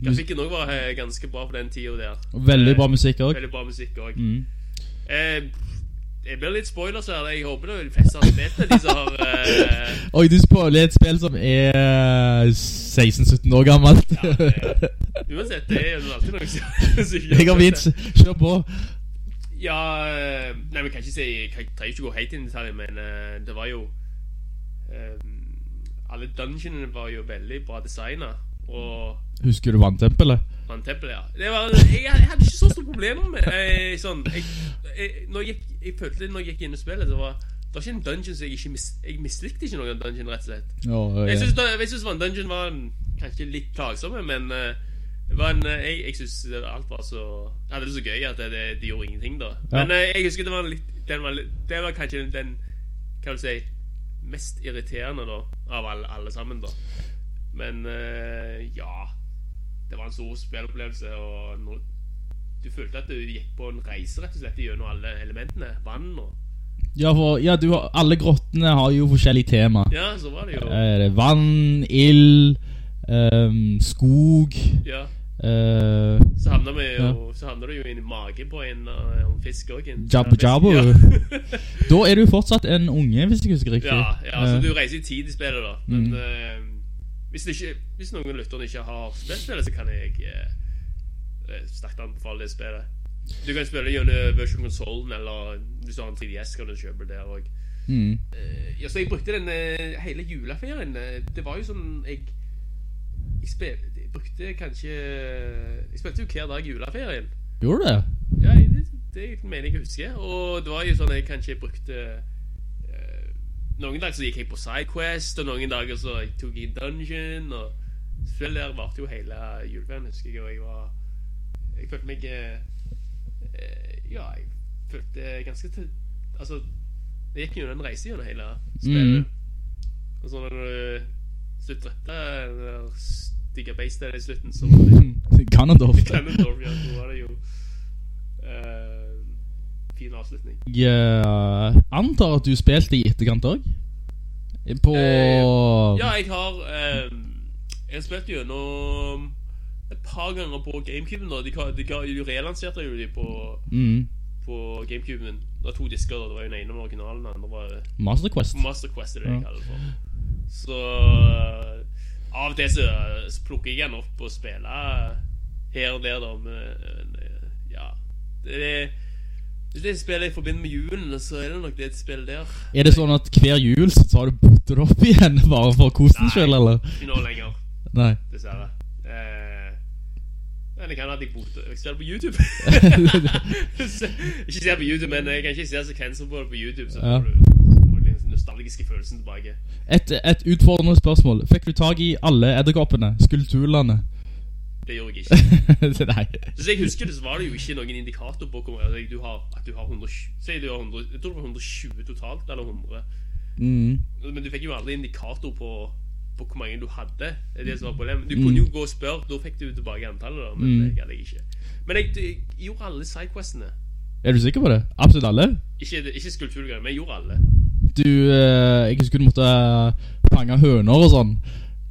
grafikken òg var eh, ganske bra på den tida der. Veldig bra musikk òg. Veldig bra musikk òg. Mm. Eh, jeg blir litt spoilers her. Jeg håper det er de fleste har spilt det, de som har eh, Oi, du spoiler et spill som er 16-17 år gammelt. ja, det- Uansett, det er jo alltid noe som Jeg har vits. Kjør på. Ja eh, Nei, vi kan ikke si Jeg trenger ikke gå helt inn i detalj, men uh, det var jo eh, Alle dungeonene var jo veldig bra designa. Og Husker du Vanntempelet? Vanntempelet, ja. Det var, jeg, jeg hadde ikke så store problemer med eh, sånn jeg, jeg, når jeg, jeg følte når jeg gikk inn i spillet, så var det var ikke en dungeon som jeg ikke mis, Jeg mislikte ikke noen dungeon, rett og slett. Jeg ja. syns, jeg synes Van Dungeon var en- kanskje litt plagsomme, men uh, var en, eh, jeg, jeg syns alt var så Jeg hadde det så gøy at det, det, de gjorde ingenting, da. Ja. Men uh, jeg husker det var litt den var, Det var kanskje den Hva vil du si mest irriterende da av alle, alle sammen, da. Men eh, ja Det var en stor spillopplevelse, og når, du følte at du gikk på en reise rett og slett gjennom alle elementene. Vann og Ja, for ja, du alle grottene har jo forskjellig tema. Ja, så var det jo. Det vann, ild, um, skog Ja. Uh, Så havna havna du jo inn i magen på en, uh, en fisk òg. Jabba Jabu Ja. Da er du fortsatt en unge, hvis jeg husker riktig. ja, ja, så Eh, du reiser i tid i spillet, da. Men Mm. Eh, hvis, det ikke, hvis noen av lytterne ikke har spilt spillet, så kan jeg eh, sterkt anbefale det spillet. Du kan spille gjennom Virtual Consolen, eller hvis du har en 3DS, kan du kjøpe det der òg. mm. Ja, så jeg brukte den eh, hele juleferien. eh, det var jo sånn Jeg, jeg, spil, jeg brukte kanskje Jeg spilte jo hver dag i juleferien. Gjorde du det? Ja, det, det mener jeg å huske. Og det var jo sånn jeg kanskje brukte eh, Noen dager så gikk jeg på Sidequest, og noen dager så jeg tok jeg dungeon. Og spillet der varte jo hele juleferien, husker jeg. Og jeg var Jeg følte meg eh, Ja, jeg følte ganske til Altså, jeg gikk gjennom en reise gjennom hele spillet. Og så når du slutt drepte den stygge beistet i slutten, så var det Ganondorf. Ganondorf, ja, så var det jo eh, fin avslutning. Jeg eh, antar at du spilte i etterkant òg? På Eh, Ja, jeg har eh, Jeg spilte spilt gjennom et par ganger på GameCuben. da. De, de, de, de relanserte jo de på, mm. på GameCuben. Det var to disker. da. Det var jo den ene med originalen, den andre var Master Quest. Master Quest. er det jeg Ja. kaller det for. Så eh, av og til så, så plukker jeg den opp og spiller her og der, da. Med, eh, ja det er, Hvis det er et spill jeg forbinder med julen, så er det nok det spillet der. Er det sånn at hver jul så tar du butter opp igjen bare for kosen Nei. sjøl, eller? Ikke nå lenger. Nei. Dessverre. Eh, men jeg kan at jeg boter Jeg ser det på YouTube. ikke ser på YouTube, men jeg kan ikke se sekvenser på det på YouTube. Så Ja. får du nostalgiske følelsen tilbake. Et, et utfordrende spørsmål. Fikk du tak i alle edderkoppene? Skulpturene? Det gjorde jeg ikke. Nei. Så jeg husker det, så var det jo ikke noen indikator på hvor altså, du har, at du har 120 Si du har 100 Jeg tror det var 120 totalt, eller 100. Mm. Men du fikk jo aldri indikator på, på hvor mange du hadde. Det er det som var problemet. Du kunne jo gå og spørre, da fikk du tilbake antallet, da, men Mm. det hadde jeg ikke. Men jeg, jeg gjorde alle sidequestene. Er du sikker på det? Absolutt alle? Ikke, ikke skulpturgreier, men jeg gjorde alle. Du, eh, jeg husker du måtte eh, fange høner og sånn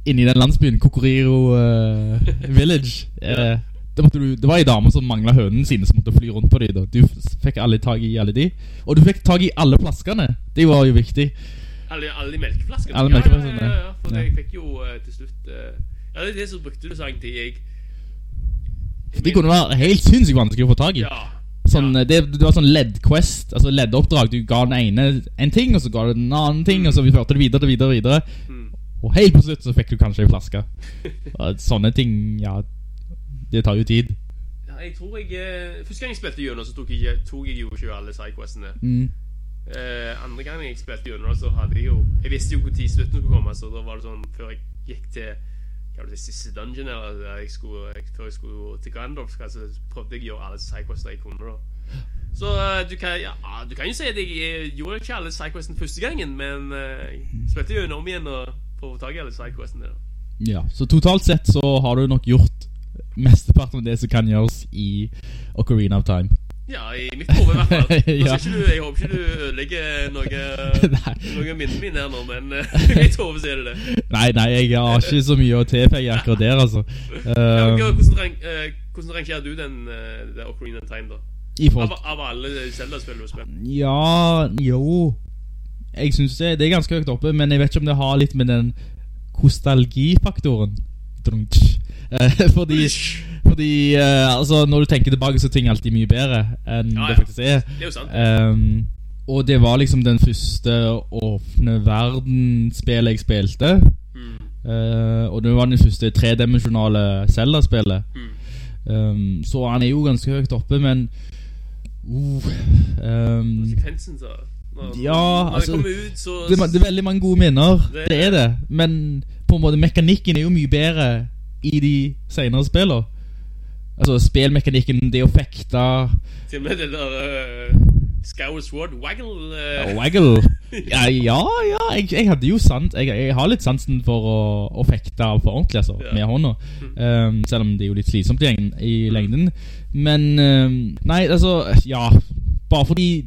inni den landsbyen, Kokoriro uh, Village. Uh, det, måtte du, det var en dame som manglet hønene sine, som måtte fly rundt på dem. Du fikk alle tag i alle de. Og du fikk tag i alle flaskene. Det var jo viktig. Alle, alle melkeflaskene. Alle melkeflaskene, Ja, ja, ja, for ja. jeg fikk jo uh, til slutt eh, Ja, det er det som brukte du sang til jeg De kunne være helt sinnssykt vanskelig å få tag i. Ja. Sånn, ja. det, det var sånn LED-quest, altså LED-oppdrag. Du ga den ene en ting, og så ga du den en annen ting, og så vi førte det videre, videre, videre. Og helt på slutt så fikk du kanskje en flaske. Sånne ting, ja Det tar jo tid. ja, jeg tror jeg eh, Første gang jeg spilte gjennom, så tok jeg, tok jeg jo ikke alle sidequestene. Mm. Eh, andre gang jeg spilte gjennom, så hadde jeg jo Jeg visste jo hvor tid slutten skulle komme, så da var det sånn før jeg gikk til hva var det, siste dungeon, eller der jeg skulle, jeg, før jeg skulle til Gandalf, så prøvde jeg å gjøre alle sidequestene jeg kunne. da Så eh, du kan, ja, du kan jo si at jeg eh, gjorde ikke alle sidequestene første gangen, men eh, jeg spilte jo om igjen og få tak i alle sidequestene. da Ja, Så totalt sett så har du nok gjort mesteparten av det som kan gjøres i Ocarina of Time. Ja, i mitt hode i hvert fall. Ja. du, jeg håper ikke du ødelegger noe, noe av minnene mine her nå, men eh, i mitt hode så er det. Nei, nei, jeg har ikke så mye å tilføye akkurat der, altså. Ja, Eh, hvordan, rank, eh, hvordan rangerer du den uh, Ocarina of Time, da? Av, av alle Zelda-spill du har spilt? Ja, jo Jeg synes det, det er ganske høyt oppe Men jeg vet ikke om det har litt med den kostalgifaktoren. Drunch. Eh, Fordi, fordi eh, altså, Når du tenker tilbake Så er ting alltid mye bedre Enn Ja, ja. det faktisk er Det er jo sant. Um, Og det var liksom den første Åpne verden-spillet jeg spilte Mm. Uh, Og det var den første Tredimensjonale Zelda-spillet Mm. Um, Så han er jo ganske høyt oppe Men uh, um, Sekvensen, så når, Ja, når altså, ut, så det, er- det er veldig mange gode minner. Det- Det er det. Men på en måte mekanikken er jo mye bedre I de senere spillene. Altså spillmekanikken Det å fekte. Til og med det der uh, Skyward Sword Waggle eh, Waggle. Ja, ja, ja. Jeg, jeg hadde jo sant jeg, jeg har litt sansen for å, å fekte For ordentlig altså Ja. Med hånda. Um, Selv om det er jo litt slitsomt i, i lengden. Men um, Nei, altså Ja. Bare fordi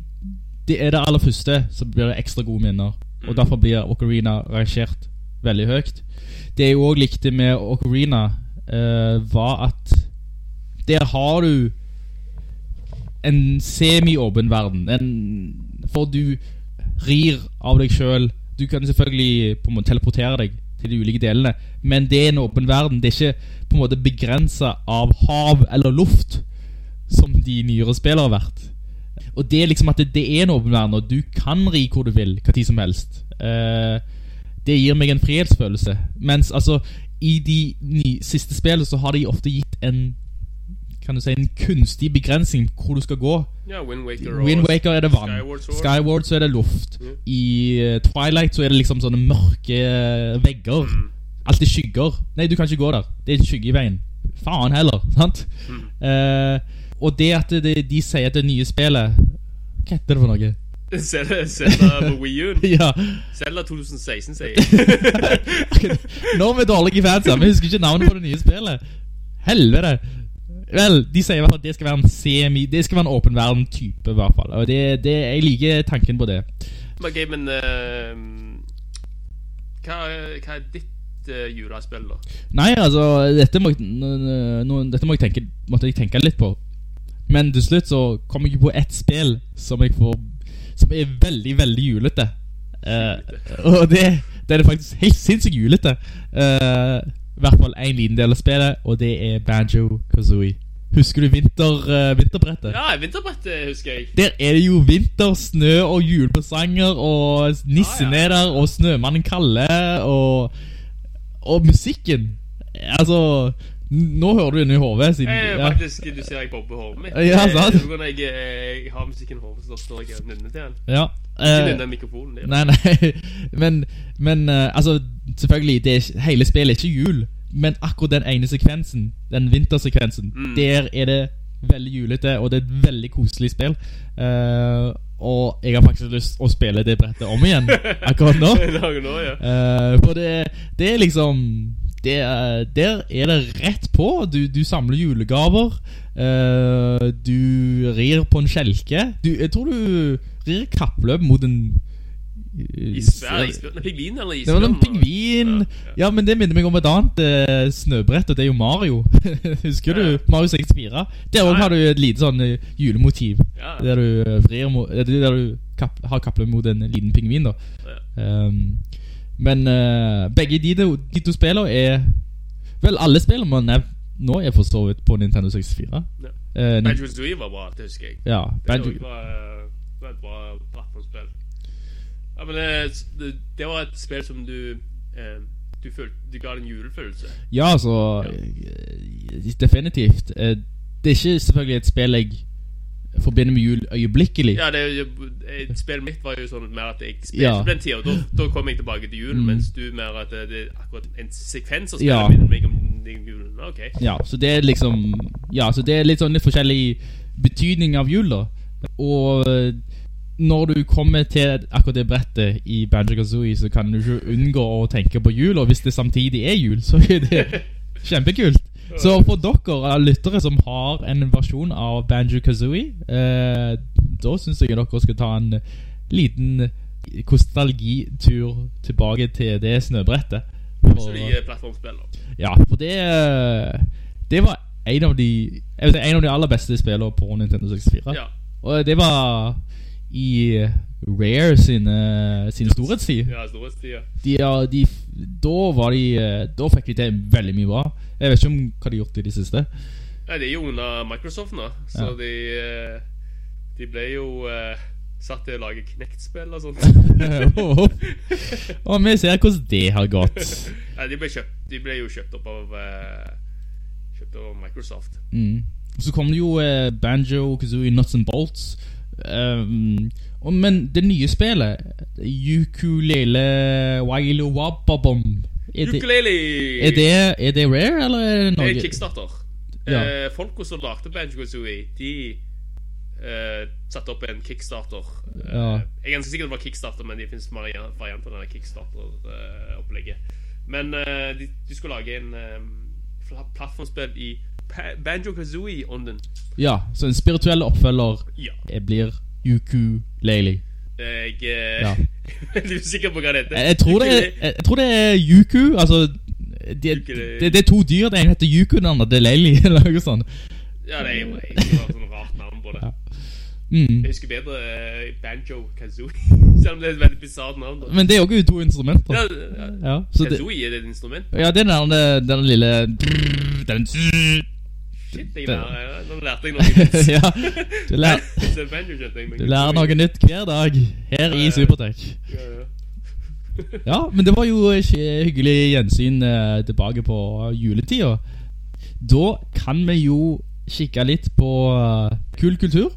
det er det aller første Så blir det ekstra gode minner. Og derfor blir Ocarina rangert veldig høyt. Det jeg også likte med Ocarina uh, Var at Der har du En semi-åpen verden. En, For du rir av deg selv. Du kan selvfølgelig på en måte teleportere deg Til de ulike delene Men det er en åpen verden. Det er ikke på en måte begrenset av hav eller luft Som de nyere spillere har vært og det er liksom at det, det er en åpen verden Og du kan ri hvor du vil Hva tid som helst. Uh, Det gir meg en frihetsfølelse. Mens altså I de ny, siste spillene Så har de ofte gitt en Kan du si en kunstig begrensning Hvor du skal gå. Ja, Wind Waker Wind Waker er det vann. Skyward Skyward så er det luft. Mm. I eh, Twilight så er det liksom sånne mørke eh, vegger. Mm. Alt er skygger. Nei, du kan ikke gå der. Det er en skygge i veien. Faen heller, sant? Mm. Eh, og det at de, de sier at det nye spillet Hva heter det for noe? Zelda, på Wii U? Ja. Zelda 2016 sier jeg. Nå er vi dårlige fans Vi husker ikke navnet på det nye spillet. Helvete. Vel, de sier i hvert fall at det skal være en semi Det skal være en åpen verden type i hvert fall. Og det, det, jeg liker tanken på det. Ok, men uh, hva, hva er ditt uh, julespill da? Nei, altså Dette må, dette må jeg tenke Måtte jeg tenke litt på Men til slutt så kom jeg på ett spill Som får Som er veldig, veldig julete. Uh, Og det, det er faktisk helt sinnssykt julete. Uh, I hvert fall en liten del av spillet Og det er Banjo-Kazooie Husker du vinter, uh, vinterbrettet? Ja, vinterbrettet husker jeg. Der er det jo vinter, snø og julepresanger Og nissen Ah, ja. er der Og snømannen Kalle Og, og musikken. Altså Nå hører du den i hovedet siden, Eh, ja. faktisk, du ser jeg bobber hodet mitt Ja, sant. Eh, På jeg, eh, jeg har musikken i hodet Så står jeg og nynner til den ja. Ikke nynner mikrofonen Nei, nei Men, men altså Selvfølgelig, det er, hele spillet er ikke jul Men akkurat den ene sekvensen Den vintersekvensen Mm. Der er det veldig julete Og det er et veldig koselig spill uh, Og jeg har faktisk lyst å spille det brettet om igjen Akkurat nå nå, ja uh, for det, det er liksom det er, Der er det rett på. Du, du samler julegaver. Uh, Du rir på en kjelke. Du, Jeg tror du rir kappløp mot en eh, Isbjørn, isbjørn, pingvin eller Det var isbjørn en pingvin. Ja, Ja, men det minner meg om et annet eh, snøbrett Og det er jo Mario. Husker Ja. du Mario 64 Der òg har du et lite sånn eh, julemotiv Ja. Der du eh, Der du kapp, har kappløp mot en liten pingvin da. Ja. Men uh, begge de, de to spillene er Vel, alle spillene man nevnt nå er for så vidt på Nintendo 64 Ja. Eh, Nin- Banjo-Kazooie var bra, det husker jeg Ja, Det Banjo var, eh, var et bra plattformspill. Ja, men det, det, det var et spill som du eh, Du følte Du ga en julefølelse. Ja, altså ja. Definitivt Eh, Det er ikke selvfølgelig et spill jeg Forbinder med jul øyeblikkelig Ja, det, Spillet mitt var jo sånn mer at jeg spilte Ja. på den tida. Da, da kom jeg tilbake til julen, Mm. mens du mer at det, er akkurat en sekvens av Ja. spillet minner meg om om julen. Ok. Ja, så det er liksom Ja, så det er litt sånn litt forskjellig betydning av jul da Og eh, når du kommer til akkurat det brettet i Banjo-Kazooie, så kan du ikke unngå å tenke på jul, og hvis det samtidig er jul, så er det kjempekult. Så for dere eh, lyttere som har en versjon av Banjo-Kazooie, eh, da synes jeg dere skal ta en liten kostalgitur tilbake til det snøbrettet. Da. Ja, for det Det var en av de en av de aller beste spillene på Nintendo 64. Ja. Og det var i Rare sin, sin storhetstid. Ja, storhetstida. De, ja, de, da var de Da fikk de til veldig mye bra. Jeg vet ikke om hva de har gjort i det siste. Nei, de er jo under Microsoft nå, så Ja. de eh, De ble jo eh, satt til å lage Knect-spill og sånt. Og vi ser hvordan det har gått. Nei, de ble, kjøpt, de ble jo kjøpt opp av eh, Kjøpt av Microsoft. Mm. Så kom det jo eh, Banjo, Kazooie, Nuts and Bolts. Um, men det nye spillet, Ukulele Wailu Wababom er det, Ukulele! er, det, er det rare, eller er det Det er Kickstarter. Ja. Eh, Folka som lagde Banjo Kazooie, de uh, satte opp en Kickstarter. Eh, Ja. Jeg er ganske sikker det var Kickstarter, men det fins varianter av Kickstarter-opplegget. men uh, de, de skulle lage en eh, plattformspill i Banjo Kazooie-ånden. Ja, så en spirituell oppfølger Ja. eh, blir Ukulele. Jeg er Ja. veldig usikker på hva det heter. Jeg, tror det er, jeg, tror det er Yuku, altså det, det, det er to dyr, det ene heter Yuku, den andre eller noe sånt. Ja, det er egentlig bare sånn rart navn på det. Ja. Mm. Jeg husker bedre uh, Banjo Kazooie, selv om det er et veldig bisart navn. Da. Men det er jo to instrumenter. Ja, ja. Ja, Kazooie er det et instrument? ja, det er den, der- den lille den, Shit, jeg lærer, nå lærte jeg noe nytt. Ja, du men du lærer noe nytt hver dag her i Supertech. Ja, ja. Ja, men det var jo ikke hyggelig gjensyn eh, tilbake på juletida. Da kan vi jo kikke litt på uh, kul kultur.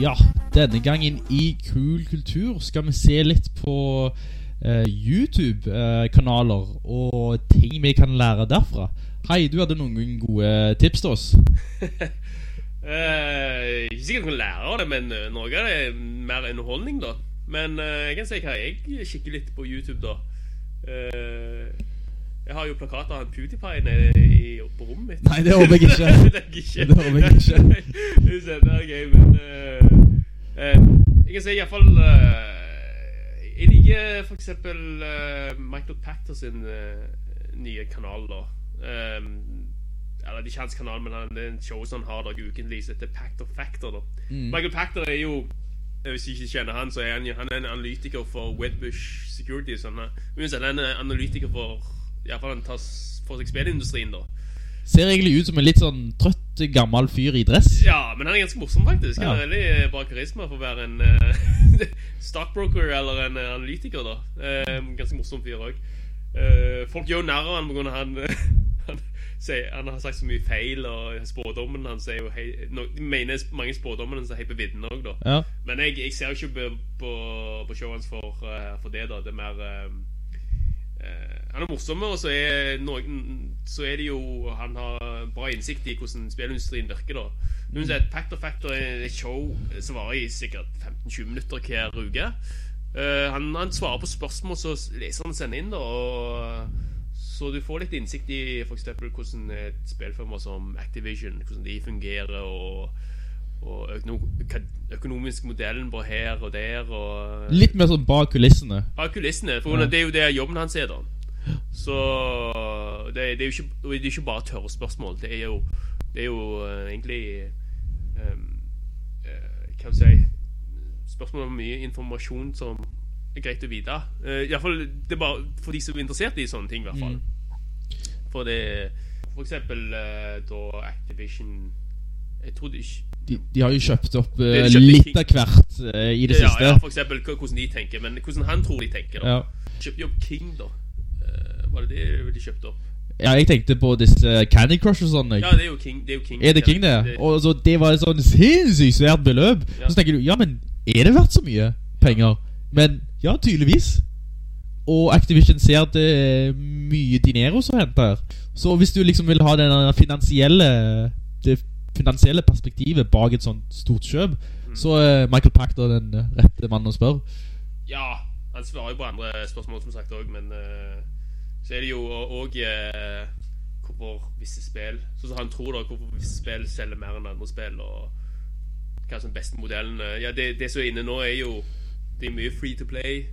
Ja, denne gangen i Kul kultur skal vi se litt på eh, YouTube-kanaler og ting vi kan lære derfra. Hei, du hadde noen gode tips til oss. Eh, ikke sikkert du kan lære av det, men eh, noe av det er mer underholdning, da. Men eh, jeg kan si hva jeg kikker litt på YouTube, da. Eh, jeg har jo plakater av en PewDiePie nede i, på rommet mitt. Nei, det håper jeg ikke. det er håper jeg ikke. Det er gøy, men uh, uh, Jeg kan si iallfall uh, Jeg liker for eksempel Michael Pactor sin nye kanal, da. Um, eller er ikke hans kanal, men han, det er en show som han har da ukentlig som heter Pactor Factor. da Michael Pactor er jo hvis du ikke kjenner han, så er han, han er en analytiker for Wedbush Security. Sånn, han er en analytiker for i hvert fall han tas for seg spillindustrien. da Ser egentlig ut som en litt sånn trøtt, gammel fyr i dress. Ja, men han er ganske morsom, faktisk. Han Ja. har veldig eh, bra karisma for å være en uh, stockbroker eller en eh, analytiker. da Uh, Ganske morsom fyr òg. folk gjør av han på grunn av han, sier, han har sagt så mye feil, og spådommen hans er jo hei, no, De mener mange spådommene hans er hei på vidden også da. Ja. Men jeg, jeg ser jo ikke på, på, på showet hans for, for det, da. Det er mer eh, Han er morsom, og så er, noen, så er det jo Han har bra innsikt i hvordan spillindustrien virker, da. Noen sier at Pact of Factor er et show som varer i sikkert 15-20 minutter hver uke. Uh, han, han svarer på spørsmål så leser han sender inn, da. Og, så du får litt innsikt i eksempel hvordan et spillfirma som Activision Hvordan de fungerer, og, og hva økonomisk modellen bare her og der. Og, Litt mer sånn bak kulissene. bak kulissene. For Ja. det er jo det jobben hans er, da. Så det, det, er jo ikke, det er ikke bare tørre spørsmål. Det er jo, det er jo eh, egentlig um, Hva skal jeg si Spørsmål om mye informasjon som er greit å vite. Uh, i hvert fall, det er bare for de som er interessert i sånne ting, i hvert fall. For det For eksempel eh, da Activision Jeg trodde ikke De, de har jo kjøpt opp uh, kjøpt litt av hvert uh, i det ja, siste. ja, for eksempel hvordan de tenker, men hvordan han tror de tenker. da Ja. Kjøpte jo opp King, da. Uh, var det det de kjøpte opp? Ja, jeg tenkte på disse Candy Crush og sånn. Ja, det er jo King. Det er, jo King, Er det King, det? Og så Det var et sånn sinnssykt svært beløp. Ja. Så tenker du ja, men er det verdt så mye penger? Men ja, tydeligvis. Og Activision ser at det er mye dinero som henter. Så hvis du liksom vil ha den finansielle det finansielle perspektivet bak et sånt stort kjøp, så er Michael Pachter den rette mannen å spørre. Ja, han svarer jo på andre spørsmål, som sagt òg, men uh, så er det jo òg hvorfor visse spill Sånn som han tror, da, hvorfor visse spill selger mer enn andre spill, og hva som er beste modellen. eh, Ja, det, det som er inne nå, er jo Det er mye free to play.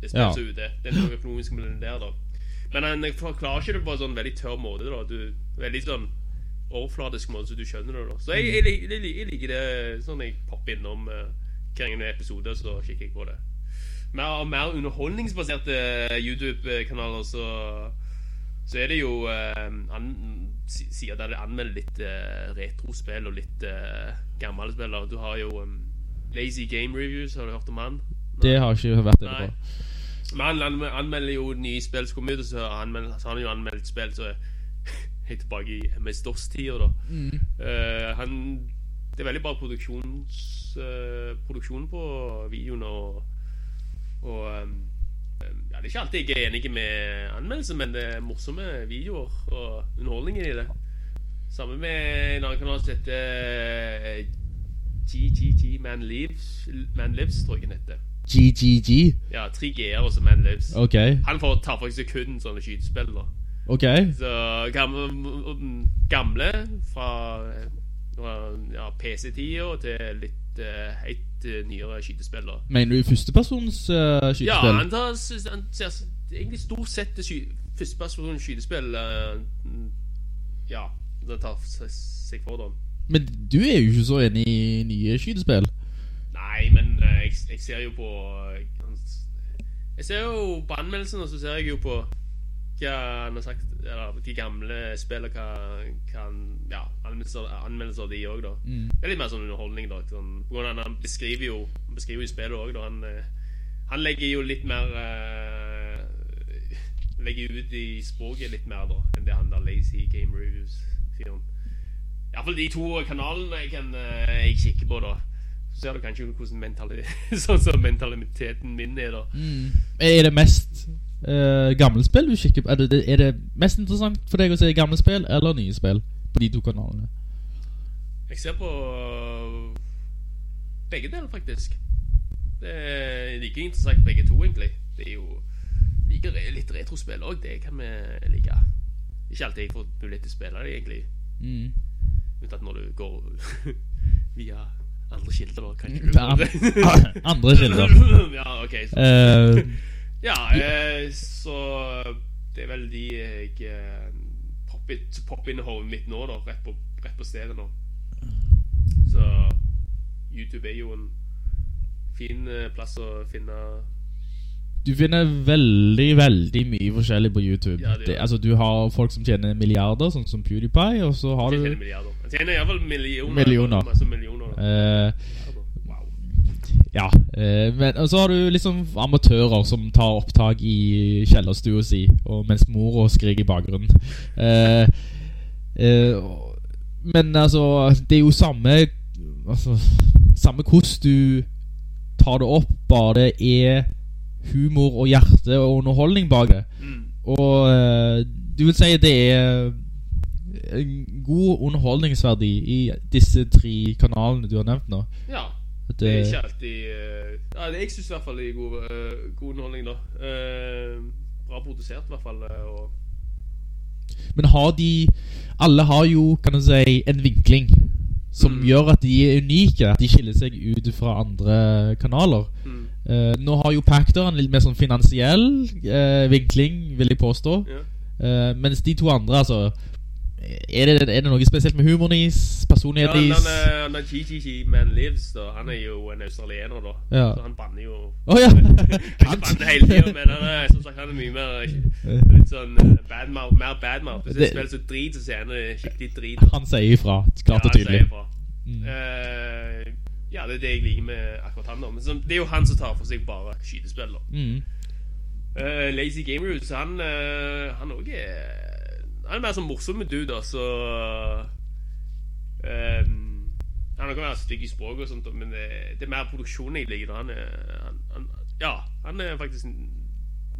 Det Ja. ute. Det er noe økonomisk med den der, da. Men han forklarer ikke det på en sånn veldig tørr måte. da du, Veldig sånn overfladisk måte, så du skjønner det. da Så jeg, jeg, jeg, jeg liker det sånn jeg popper innom uh, hver gang det er episode, så kikker jeg på det. Mer, mer underholdningsbaserte YouTube-kanaler, så Så er det jo uh, an, si- sider der det anmelder litt uh, retrospill og litt uh, gamle spill. Du har jo um, Lazy Game Reviews, har du hørt om han? Det har jeg ikke vært inne på. Men han anmelder jo nye spill som kommer ut, og så, har han jo anmeldt spill så helt tilbake i MS-DOS-tida, da. Uh, han Det er veldig bra produksjons, eh, produksjon på videoene. og, og um, ja, Det er ikke alltid jeg er enig med anmeldelsen, men det er morsomme videoer og underholdningen i det. Samme med en annen kanal som heter eh, GGG Man Lives, Man Lives, tror jeg den heter. GGG. Ja, tre G-er og så Man Lives. Okay. Han får, tar faktisk kun sånne skytespill. da Ok. Så gamle, gamle fra, ja, PC-tida til litt uh, helt uh, nyere skytespill. Mener du førstepersons uh, Ja, han tar han ser egentlig stort sett sky, førstepersons skytespill Uh, Ja, det tar seg for, dem. Men du er jo ikke så enig i nye skytespill. Nei, men eh, jeg, jeg ser jo på eh, Jeg ser jo på anmeldelsen, og så ser jeg jo på hva han har sagt Eller de gamle spillene, kan, kan Ja, anmeldelser, anmeldelser de òg, da. Det er litt mer sånn underholdning, da. Sånn, på grunn av at han beskriver jo Han beskriver jo spillet òg, da. Han, eh, han legger jo litt mer uh, Legger ut i språket litt mer, da, enn det han der Lazy Game Reviews-fyren. Iallfall de to kanalene jeg, kan, uh, jeg kikker på, da. Så ser du kanskje hvordan mentali sånn som mentaliteten min er, da. Er det mest uh, gamle spill du kikker på? Er det, er det mest interessant for deg å se gamle spill eller nye spill på de to kanalene? Jeg ser på begge deler, faktisk. Det er like interessant begge to, egentlig. Det er jo like re litt retrospill òg, det kan vi like. Ikke alltid jeg får mulighet til å spille det, egentlig. Mm. Unntatt når du går via andre kilder, da. Kan ikke du andre kilder. ja, ok. Så. Eh, Ja, eh, så det er vel de jeg eh, popper pop inn i hodet mitt nå, da. Rett på, rett på stedet nå. Så YouTube er jo en fin eh, plass å finne du finner veldig, veldig mye forskjellig på YouTube. Ja, det altså, du har folk som tjener milliarder, sånn som PewDiePie, og så har du tjener milliarder. Jeg tjener millioner. Millioner. Masse millioner. eh, Wow. Ja, eh, men og så har du liksom amatører som tar opptak i kjellerstua si, mens mora skriker i bakgrunnen. Eh, eh, men altså, det er jo samme Altså, samme hvordan du tar det opp, bare det er humor og hjerte og underholdning bak det. Mm. Og eh, du vil si det er en god underholdningsverdi i disse tre kanalene du har nevnt nå? Ja. At Det er ikke alltid uh, ja, Jeg syns i hvert fall det er god, uh, god underholdning, da. Uh, bra produsert, i hvert fall. eh, Og Men har de Alle har jo, kan du si, en vinkling som Mm. gjør at de er unike. At de skiller seg ut fra andre kanaler. mm. Uh, nå har jo Pactor en litt mer sånn finansiell uh, vinkling, vil jeg påstå. Ja. Uh, mens de to andre, altså er det, er det noe spesielt med humoren? Ja, Personligheten han, deres? han, er- er Man Lives, da. Han er jo en australiener, da. Ja. Så han banner jo Å ja! Han banner hele tida, men han er, som sagt, han er mye mer Litt sånn eh, badmouth, mer badmouth. Hvis Det- spiller så drit, så sier han skikkelig drit. Han sier ifra, klart og Ja, han tydelig. sier ifra. Eh, ja, det er det jeg liker med akkurat han. da Men så, Det er jo han som tar for seg bare skytespill. da Mm. uh, Lazy Game Roots, han uh, Han er Han er mer sånn morsom dude, da, så um, Han kan være stygg i språket og sånt, men det, det er mer produksjonen jeg liker. Han er han, han, Ja, han er faktisk en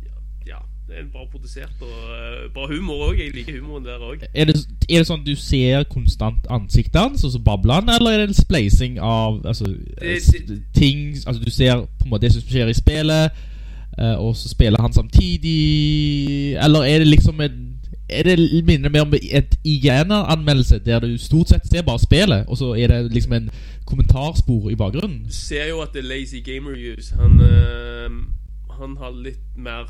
ja, ja, det er bra produsert og uh, bra humor òg. Jeg liker humoren der òg. Er det, er det sånn du ser konstant ansiktet hans, og så babler han, eller er det en spleising av altså, Det- det- ting Altså du ser på en måte det som skjer i spillet, uh, og så spiller han samtidig Eller er det liksom en er det minner mer om et IGN-anmeldelse, der du stort sett ser bare spillet, og så er det liksom en kommentarspor i bakgrunnen? Du ser jo at det er lazy game reviews. Han, øh, han har litt mer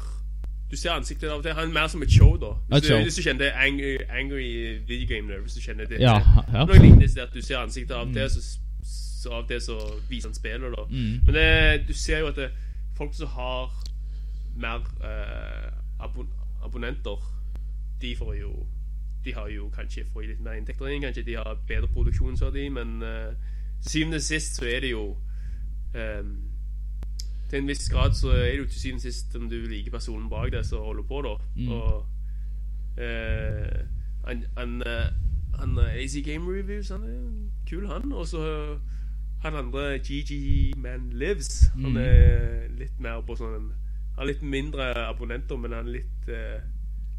Du ser ansiktet av og til. Han er mer som et show, da. Hvis, du, show. hvis du kjenner det Angry, angry Video Game Nerve, hvis du kjenner det. Ja, ja. Noe lignende til at du ser ansiktet av og til, så, så av og til så viser han spillet, da. Mm. Men det, du ser jo at det, folk som har mer øh, abon abonnenter, de får jo De har jo kanskje får litt mer inntekter inn, kanskje de har bedre produksjonsverdi, men uh, syvende og sist så er det jo um, Til en viss grad så er det jo til syvende og sist om du liker personen bak deg som holder på, da. Mm. Og eh, han, han, eh, han AC Game Reviews, han er kul, han. Og så han andre, GG Man Lives, han Mm. er litt mer på sånn Han har litt mindre abonnenter, men han er litt eh,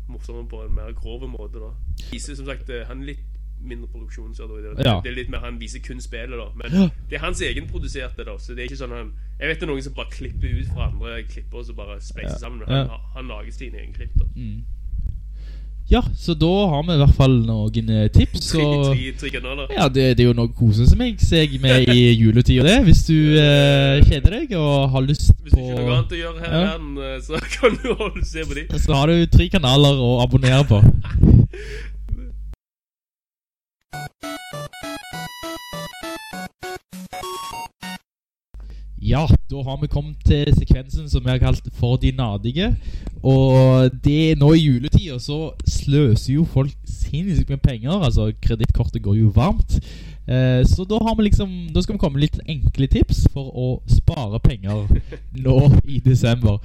morsommere på en mer grov måte, da. Viser som sagt eh, Han er litt mindre produksjon, så det, det, Ja. det er litt mer han viser kun spillet, da. Men Ja. det er hans egenproduserte, da, så det er ikke sånn han Jeg vet det er noen som bare klipper ut fra andre klipper og så bare spleiser sammen. Han, Ja. han lager sine egne klipp, da. Ja, så da har vi i hvert fall noen eh, tips. Og tre, tre kanaler. ja, det, det er jo noe å som jeg seg med i juletida, det. Hvis du eh, kjeder deg og har lyst på Hvis du ikke har noe annet å gjøre her Ja. verden, eh, så kan du holde se på de. Så har du tre kanaler å abonnere på. Ja, da har vi kommet til sekvensen som vi har kalt For de nadige. Og det nå i juletida så sløser jo folk sinnssykt med penger. Altså, kredittkortet går jo varmt. Eh, så da har vi liksom Da skal vi komme med litt enkle tips for å spare penger nå i desember.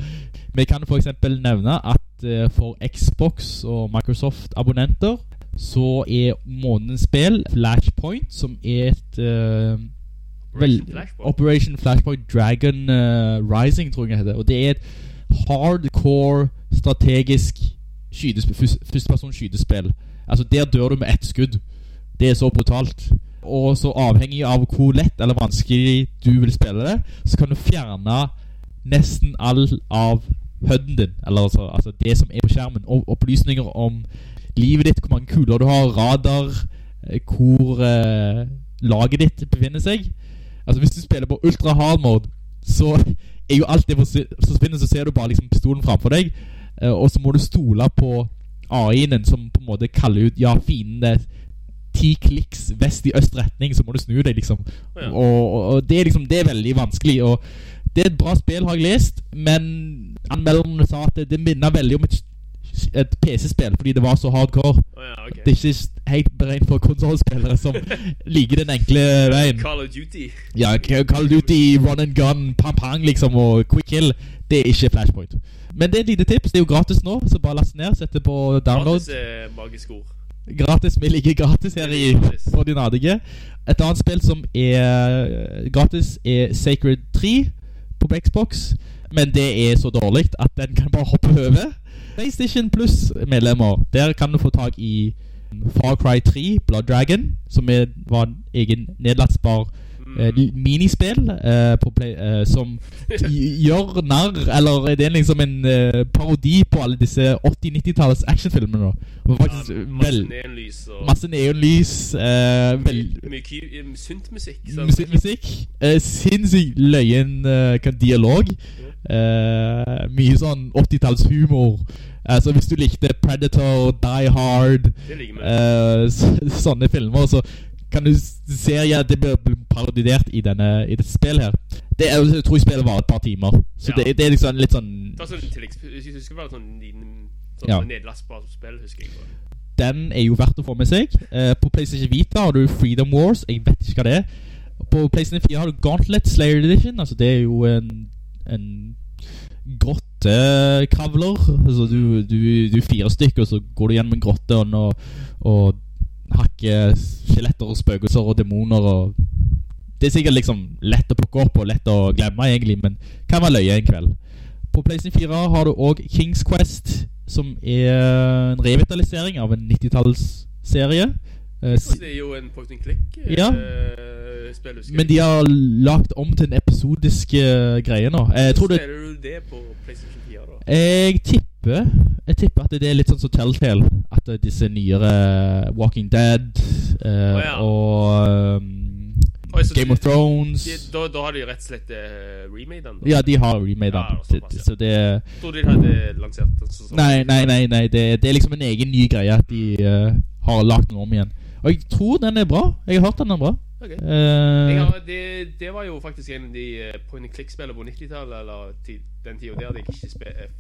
Vi kan f.eks. nevne at eh, for Xbox og Microsoft-abonnenter så er månedens spill Flashpoint, som er et eh, vel, Flashpoint? Operation Flashpoint Dragon uh, Rising, tror jeg det heter. Og det er et hardcore strategisk førsteperson skydespill. Altså, der dør du med ett skudd. Det er så brutalt. Og så avhengig av hvor lett eller vanskelig du vil spille det, så kan du fjerne nesten all av HUD-en din. Eller altså, altså det som er på skjermen. Og opplysninger om livet ditt, hvor mange kuler du har, radar, eh, hvor eh, laget ditt befinner seg. Altså Hvis du spiller på ultra hard mode, så er jo alt det forsvi- forsvinner, så ser du bare liksom pistolen framfor deg. eh, og så må du stole på AI-en som på en måte kaller ut Ja, fienden er ti kliks vest i øst retning, så må du snu deg, liksom. Ja. Og, og, og det er liksom Det er veldig vanskelig. Og det er et bra spill, har jeg lest, men anmelderne sa at det, det minner veldig om et, et PC-spill, fordi det var så hardcore. Oh, ja, okay. Det er ikke helt beregnet for konsollspillere som liker den enkle veien. Call of Duty. Ja, Call of Duty, run and gun, pang-pang liksom, og quick kill. Det er ikke Flashpoint. Men det er et lite tips. Det er jo gratis nå, så bare last ned. Sett det på download. Gratis er magisk ord. Gratis. Vi ligger gratis her i Ordinadige. Et annet spill som er eh, gratis, er Sacred 3 på Xbox. Men det er så dårlig at den kan bare hoppe over. PlayStation Plus-medlemmer, der kan du få tak i Far Cry 3 Blood Dragon, som er, var en egen nedlastbar Mm. eh, minispill eh, på play, eh, som gjør narr Eller er det liksom en eh, parodi på alle disse 80-90-tallets actionfilmer. Faktisk Ja, masse neonlys og Masse neonlys. eh, mye ky- eh, syntmusikk. musikk, Sinnssykt løyen dialog. Mye sånn 80-tallshumor. Altså Hvis du likte Predator, Die Hard, Det eh, sånne filmer, så kan du se ja, det blir parodiert i, denne, i dette spillet her. Det er, jeg tror spillet var et par timer. Så Ja. det, det er liksom litt sånn Ta sånn tilleggs... Jeg husker bare sånn sånn Ja. nedlastbar spill, husker jeg. bare. Den er jo verdt å få med seg. Uh, på PlayStation Vita har du Freedom Wars. Jeg vet ikke hva det er. På PlayStation 4 har du Gauntlet Slayer Edition. Altså Det er jo en, en grått grottekravler. Altså du, du, du er fire stykker, og så går du gjennom en grotte og, og, og hakker skjeletter og spøkelser og demoner og Det er sikkert liksom lett å plukke opp og lett å glemme, egentlig, men kan være løye en kveld. På PlayStation 4 har du òg Kings Quest, som er en revitalisering av en 90-tallsserie. Eh, det er jo en point and click eh, Ja. Men de har lagt om til en episodisk uh, greie nå. Eh, Jeg tror Spiller du det på PlayStation 4 da? Jeg tipper Jeg tipper at det er litt sånn som Telltale. At eh, disse nyere Walking Dead uh, oh, ja. og um, Oi, så Game of Thrones De, da, da har de rett og slett uh, remade den da? Ja, de har remade Ja, den. såpass, ja. Så det trodde de hadde lansert den så, så. Nei, nei, nei, nei det, det er liksom en egen ny greie at de uh, har lagt den om igjen. Og jeg tror den er bra. Jeg har hørt den er bra. Ok. Uh, har, det, det var jo faktisk en av de eh, point and click-spillene på 90-tallet, eller den tida der jeg ikke spe, eh,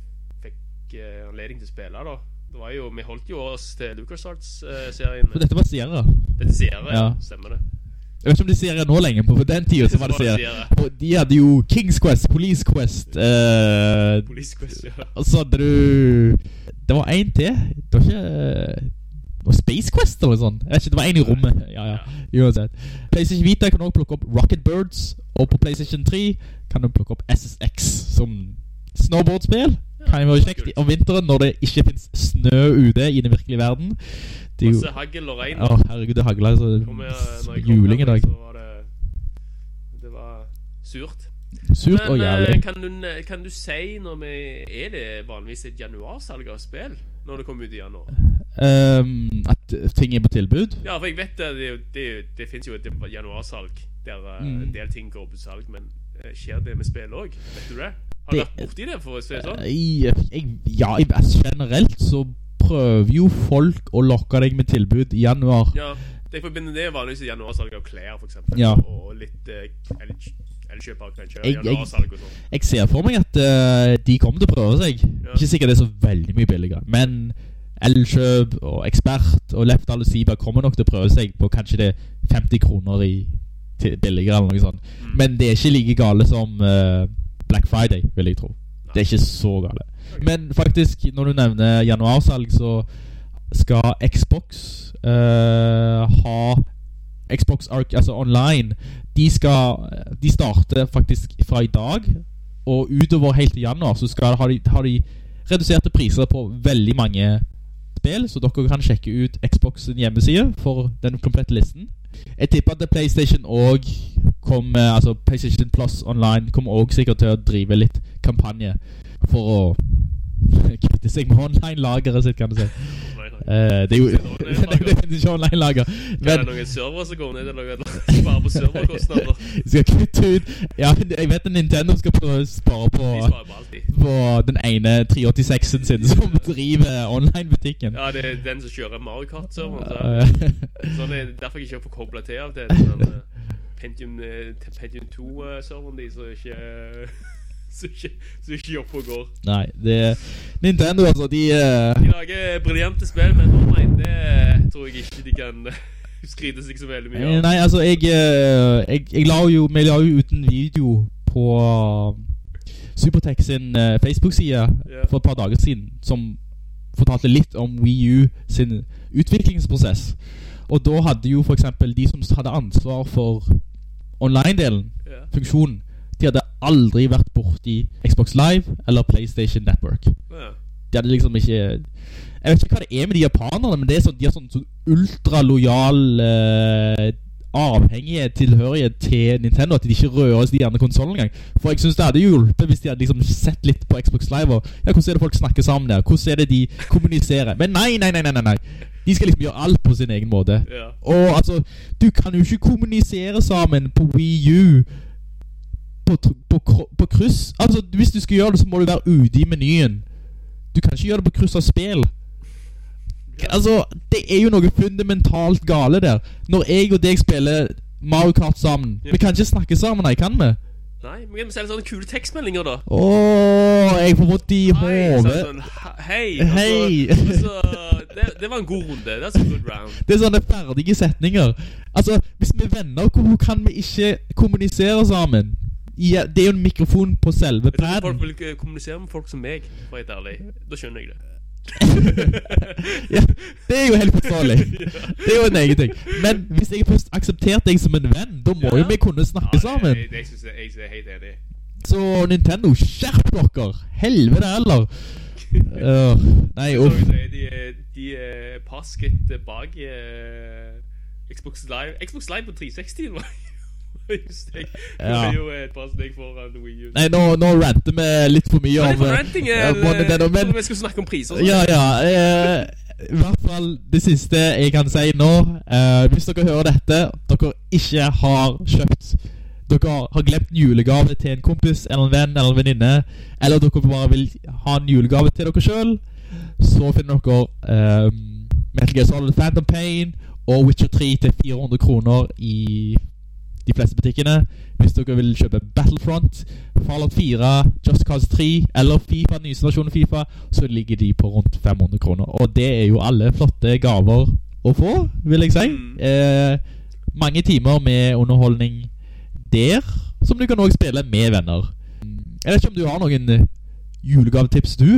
fikk uh, anledning til å spille. da Det var jo, Vi holdt jo oss til LucasArts-serien. for dette var Sierra. Dette Sierra, ja. Stemmer det. Jeg vet ikke om de Sierra nå lenger, men på den tida så var det Sierra. Og de hadde jo Kings Quest, Police Quest eh, Police Quest, ja. Og så hadde du Det var én til. Det var ikke Var Space Quest eller sånn. Jeg vet ikke, Det var én i rommet. Ja, ja, uansett PlayStation Vita kan også plukke opp Rocket Birds. Og på PlayStation 3 kan du plukke opp SSX som snowboardspill. Kan jo være kjekt om vinteren når det ikke fins snø ute i den virkelige verden. Det er jo Masse hagl og regn. Å, herregud, det hagla så Kom her, når jeg kom juling i dag. Så var det Det var surt. Surt og Men eh, jævlig. kan, du, kan du si når vi Er det vanligvis et januarsalg av spill? Når det kommer ut i januar? Ehm, at ting er på tilbud. Ja, for jeg vet det, det, det, det finnes jo et januarsalg der eh, Mm. en del ting går på salg, men eh, skjer det med spill òg? Vet du det? Har du vært borti det, for å si det sånn? Jeg, ja, jeg, altså, generelt så prøver jo folk å lokke deg med tilbud i januar. Ja, det forbinder det vanligvis januarsalg av klær, for eksempel. Ja. Og litt eh, el- Elkjøp av jeg- Januarsalg og sånn. Jeg ser for meg at uh, de kommer til å prøve seg. Ja. Ikke sikkert det er så veldig mye billigere, men Elkjøp og Ekspert og Lefdal og Siba kommer nok til å prøve seg på kanskje det er 50 kroner i billigere eller noe sånt. Mm. Men det er ikke like gale som uh, Black Friday, vil jeg tro. Det er ikke så gale. Men faktisk, når du nevner januarsalg, så skal Xbox uh, ha Xbox Arc, altså online De skal De starter faktisk fra i dag Og utover helt til januar Så skal, har, de, har de reduserte priser på veldig mange spill Så dere kan sjekke ut Xbox hjemmeside For den komplette listen. Jeg tipper at Playstation og kommer, Altså Playstation Plus online Kommer også sikkert til å drive litt kampanje For å Kvitte seg med online-lageret sitt, kan du si Eh, det er jo ikke online-lager. Er det noen servere som går ned, eller noe spare på serverkostnader? skal kutte ut Ja, jeg vet at Nintendo skal prøve å spare på, på den ene 386-en sin som driver online-butikken. Ja, det er den som kjører Mario Kart-serveren. så- Sånn er derfor jeg ikke får kobla til av det. Pentium, Pentium 2-serveren de, så ikke så ikke, ikke jobber og går. Nei, det Nintendo, altså, de uh... De lager briljante spill, men online, det tror jeg ikke de kan eh, skryte seg så veldig mye eh, av. Nei, altså, jeg, eh, jeg, jeg la jo Vi la jo ut en video på eh, Supertech sin eh, Facebook-side yeah. for et par dager siden som fortalte litt om Wii U sin utviklingsprosess. Og da hadde jo for eksempel de som hadde ansvar for online-delen, yeah. funksjonen, de hadde aldri vært borti Xbox Live eller PlayStation Network. Ja. De hadde liksom ikke Jeg vet ikke hva det er med de japanerne, men det er sånn, de har sånn, sånn ultralojal eh, avhengighet, tilhørighet til Nintendo, at de ikke røres de andre konsollene engang. For jeg syns det hadde hjulpet hvis de hadde liksom sett litt på Xbox Live og ja, hvordan er det folk snakker sammen der? Hvordan er det de kommuniserer? Men nei, nei, nei, nei, nei. De skal liksom gjøre alt på sin egen måte. Ja. Og altså, du kan jo ikke kommunisere sammen på Wii U på, på, på kryss. Altså, hvis du skal gjøre det, så må du være ute i menyen. Du kan ikke gjøre det på kryss av spill. Altså, det er jo noe fundamentalt gale der. Når jeg og deg spiller Mario Kart sammen Ja. Vi kan ikke snakke sammen, nei, kan vi? Nei, men vi kan sende sånne kule tekstmeldinger, da. Oh, jeg får vondt i hodet. sånn, hei. Hei. og så- det, det var en god runde. That's a good round. Det er sånne ferdige setninger. Altså, hvis vi er venner, hvorfor kan vi ikke kommunisere sammen? Ja, det er jo en mikrofon på selve paden. folk vil ikke kommunisere med folk som meg, for å være ærlig. Da skjønner jeg det. ja, det er jo helt forståelig. Det er jo en egen ting. Men hvis jeg først aksepterte deg som en venn, da må jo vi kunne snakke sammen. Jeg, det, synes jeg, er helt enig. Så Nintendo, skjerp dere! Helvete heller! Uh, nei, uff. de, er- de er et par skritt bak eh, Xbox Live Xbox Live på 360 var Det Ja. er jo et par steg foran Wii U. Nei, nå, nå ranter vi litt for mye om eh, ranting? eh, men vi skulle snakke om priser. Ja, ja. Eh, I hvert fall det siste jeg kan si nå. Eh, hvis dere hører dette, dere ikke har kjøpt Dere har glemt en julegave til en kompis eller en venn eller en venninne, eller dere bare vil ha en julegave til dere sjøl, så finner dere eh, Metal Gear Solid Phantom Pain og Witcher 3 til 400 kroner i de fleste butikkene. Hvis dere vil kjøpe Battlefront, Fallout 4, Just Cause 3 eller FIFA, nyeste versjonen FIFA, så ligger de på rundt 500 kroner. Og det er jo alle flotte gaver å få, vil jeg si. Mm. Eh, mange timer med underholdning der, som du kan også spille med venner. Jeg vet ikke om du har noen eh, julegavetips, du?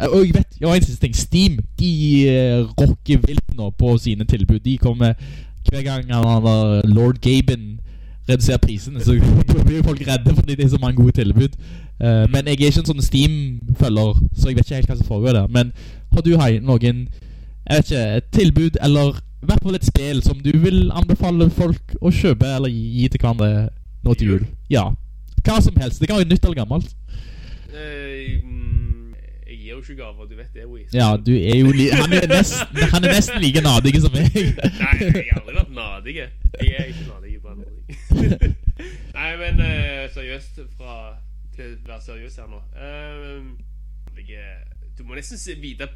Eh, Og jeg vet, jeg har en siste ting. Steam de eh, rocker vilt nå på sine tilbud. De kommer hver gang han har Lord Gaben reduserer prisene, så blir folk redde fordi det er så mange gode tilbud. Eh, men jeg er ikke en sånn Steam-følger, så jeg vet ikke helt hva som foregår der. Men har du hei, noen jeg vet ikke, et tilbud, eller i hvert fall et spill som du vil anbefale folk å kjøpe eller gi, til hverandre nå til jul? Ja. Hva som helst. Det kan være nytt eller gammelt. Eh, mm, jeg gir jo ikke gaver, du vet det, Wii. Ja, du er jo han, er nesten, han er nesten like nadig som meg. Nei, jeg har aldri vært nadig. Jeg er ikke nadig. Nei, men uh, seriøst fra til å være seriøs her nå. Uh, jeg, du må nesten se- vite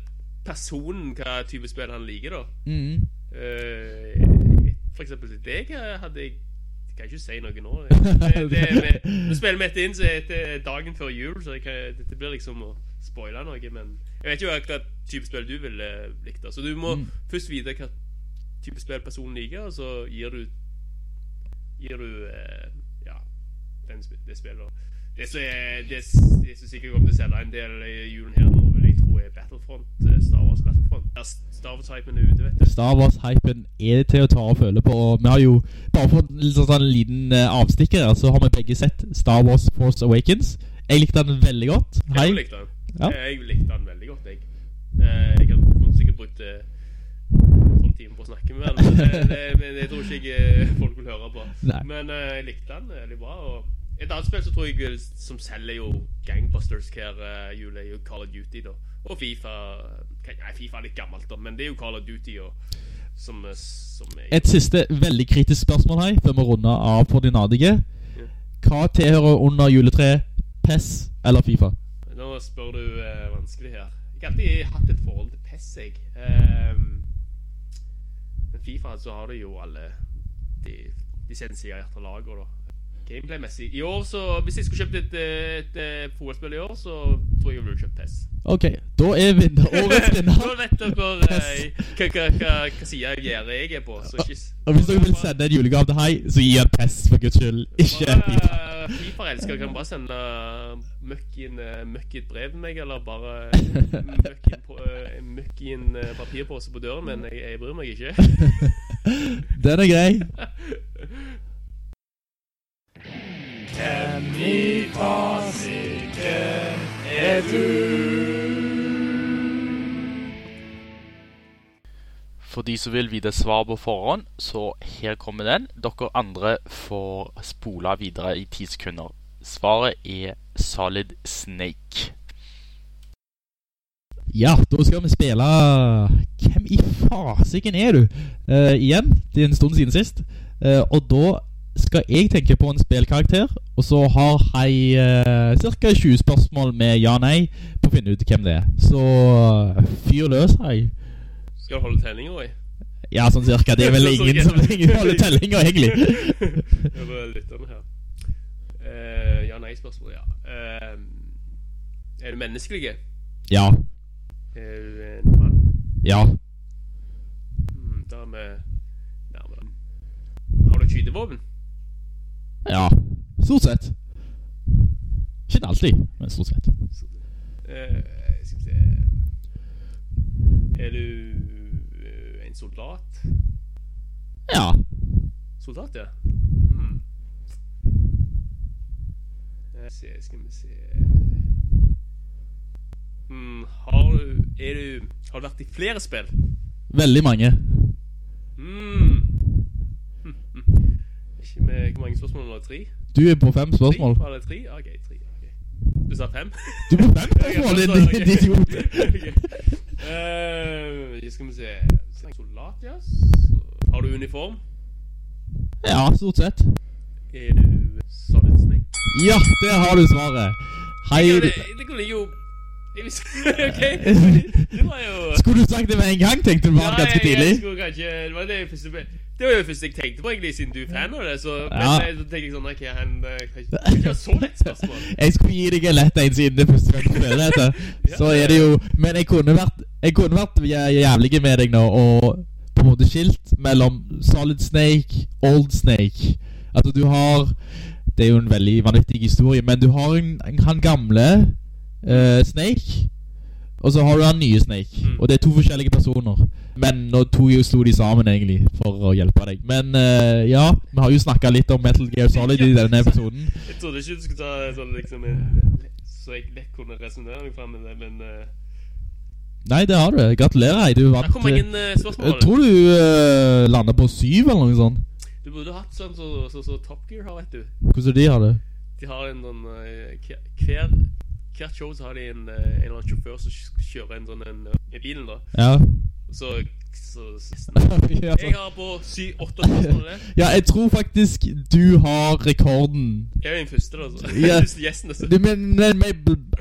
personen hva type spill han liker, da. Mm. Uh, for eksempel til deg eh, hadde jeg jeg kan ikke si noe nå. Det, det, vi, vi spiller midt inn, så er det dagen før jul, så kan, dette blir liksom å spoile noe. Men jeg vet jo hva type spill du ville likt. Så du må Mm. først vite hva type spill personen liker, og så gir du Gir du eh, ja, den, det spillet. Det som er- det det som sikkert kommer til å selge en del i julen her nå, vil jeg tro er Battlefront. eh, Star Wars Battlefront. Ja, Star Wars-hypen er ute, vet du. Star Wars-hypen er til å ta og føle på. Og vi har jo, bare for en litt sånn liten uh, avstikker, så har vi begge sett Star Wars Force Awakens. Jeg likte den veldig godt. Hei. Jeg likte den. Ja. Jeg likte den veldig godt, jeg. Jeg kunne sikkert brukt eh, timer på å snakke med den, men det, det, det tror ikke jeg, eh, folk vil høre på. Nei. Men uh, jeg likte han veldig bra. Og et annet spill så tror jeg eh, som selger jo gangbusters hver uh, jul, er jo Call of Duty. da Og Fifa. Nei, Fifa er litt gammelt, da, men det er jo Call of Duty og, som, eh, som er Et siste veldig kritisk spørsmål her, før vi runder av for de nadige. Hva tilhører under juletreet? PES eller Fifa? Nå spør du eh, vanskelig her. Jeg har alltid hatt et forhold til PES, jeg. Men Fifa så har du jo alle de lisensierte lagene, da. Gameplay-messig. I år, så Hvis jeg skulle kjøpt et, eh, et, et fotballspill i år, så tror jeg jeg ville kjøpt PES. Ok, da er vinner, årets vinner. Nå vet dere eh, hva, side gjerdet jeg er på. Så ikke Og hvis dere vil sende en julegave til Hei, så gi jeg PES for guds skyld. Ikke Fifa. Bare Fifa-elsker kan bare sende møkk i eh, møkk et brev med meg, eller bare møkk i en, på- eh, i eh, papirpose døren, men jeg, jeg bryr meg ikke. Den er grei. For de som vil vite svar på forhånd, så her kommer den. Dere andre får spole videre i ti sekunder. Svaret er Solid Snake. Ja, da skal vi spille Hvem i fasiken er du? Uh, igjen, det er en stund siden sist. Uh, og da skal jeg tenke på en spillkarakter, og så har jeg uh, ca. 20 spørsmål med ja-nei på å finne ut hvem det er. Så eh, fyr løs, hei. Skal du holde tellinga, oi? Ja, sånn cirka. Det er vel ingen som holder tellinga, egentlig. Jeg bare lytter den her. Uh, Ja-nei-spørsmål, ja. Uh, er du menneskelige? Ja. Er du en mann? Ja. Hmm, da er vi nærmere. Har du skytevåpen? Ja. Stort sett. Ikke alltid, men stort sett. Eh, skal vi se Er du eh, en soldat? Ja. Soldat, ja. Hmm. Eh, se, skal vi se hmm, Har du Er du Har du vært i flere spill? Veldig mange. Hmm. Med Hvor mange spørsmål nå? Tre? Du er på fem spørsmål. Tre? Var det tre? Ok, tre. Okay. Du sa fem? Du er på fem spørsmål, din Ok. din idiot! uh, skal vi se Soldat, ja. Har du uniform? Ja, stort sett. Er du Solid Snake? Ja, der har du svaret. Hei. Det, det kunne jeg jo okay. Det var Skulle du sagt det med en gang, tenkte du bare ganske tidlig? Nei, jeg skulle kanskje Det var det første Det var jo det første jeg tenkte på, egentlig, siden du er fan av det. Så, men Ja. så tenker jeg sånn OK, han eh, kan ikke har ha så lett spørsmål. Jeg skulle gi deg en lett en siden det er første gang du spiller dette. Så er det jo Men jeg kunne vært Jeg kunne vært jævlig med deg nå og på en måte skilt mellom Solid Snake, Old Snake. Altså, du har Det er jo en veldig vanvittig historie, men du har en, en, han gamle uh, Snake. Og så har du han nye Snake. Mm. Og det er to forskjellige personer. Men nå to jo slo de sammen, egentlig, for å hjelpe deg. Men uh, ja, vi har jo snakka litt om Metal Gear Solid i denne episoden. Jeg trodde ikke du skulle ta sånn liksom Så jeg lett kunne resonnere meg fram med det, men uh... Nei, det har du. Gratulerer, hei. Du vant. Hvor mange eh, spørsmål Jeg har du? tror du uh, lander på syv eller noe sånt. Du burde hatt sånn som så, så, Top Gear har, vet du. Hvordan de har det? De har en sånn eh, Hver Hvert show så har de en, eh, en eller annen sjåfør som kjører en sånn en, i bilen, da. Ja. Så, så Jeg har på syv-åtte spørsmål. det. ja, jeg tror faktisk du har rekorden. Jeg er den første, da. Så. Ja. Gjesten, altså. Du, men, men,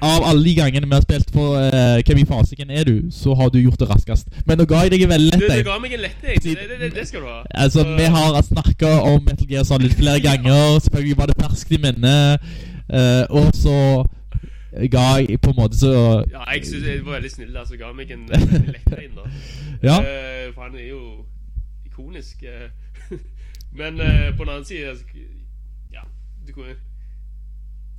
av alle de gangene vi har spilt for uh, Hvem i fasiken er du, så har du gjort det raskest. Men nå ga jeg deg en veldig lett lett du du ga meg en lett en. Det, det, det, det skal du ha. Altså, uh, vi har snakka om Metal Gear Solid flere ganger. Selvfølgelig var det ferskt i minnet. Uh, og så ga på en måte så Ja, jeg synes jeg var veldig snill der som ga meg en en lett en, da. Ja. uh, for han er jo ikonisk. Uh, Men uh, på den annen side altså, Ja, du kunne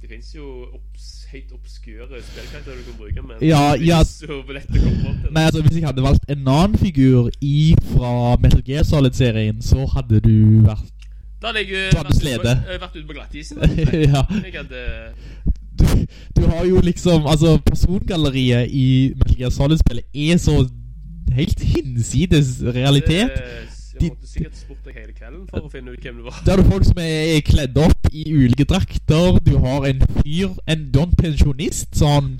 Det finnes jo obs, høyt obskure spillkarakterer du kan bruke, men Ja, det ja. ikke lett å komme opp til. Nei, altså Hvis jeg hadde valgt en annen figur i fra Metal Gear Solid-serien, så hadde du vært Da hadde jeg vært, vært ute på glattisen. Ja. Jeg hadde du, du har jo liksom Altså, persongalleriet i Metal Gear Solid-spillet er så helt hinsides realitet. Jeg måtte sikkert spurt deg hele kvelden for å finne ut hvem det var. Der har du folk som er kledd opp i ulike drakter. Du har en fyr En, Don pensjonist sånn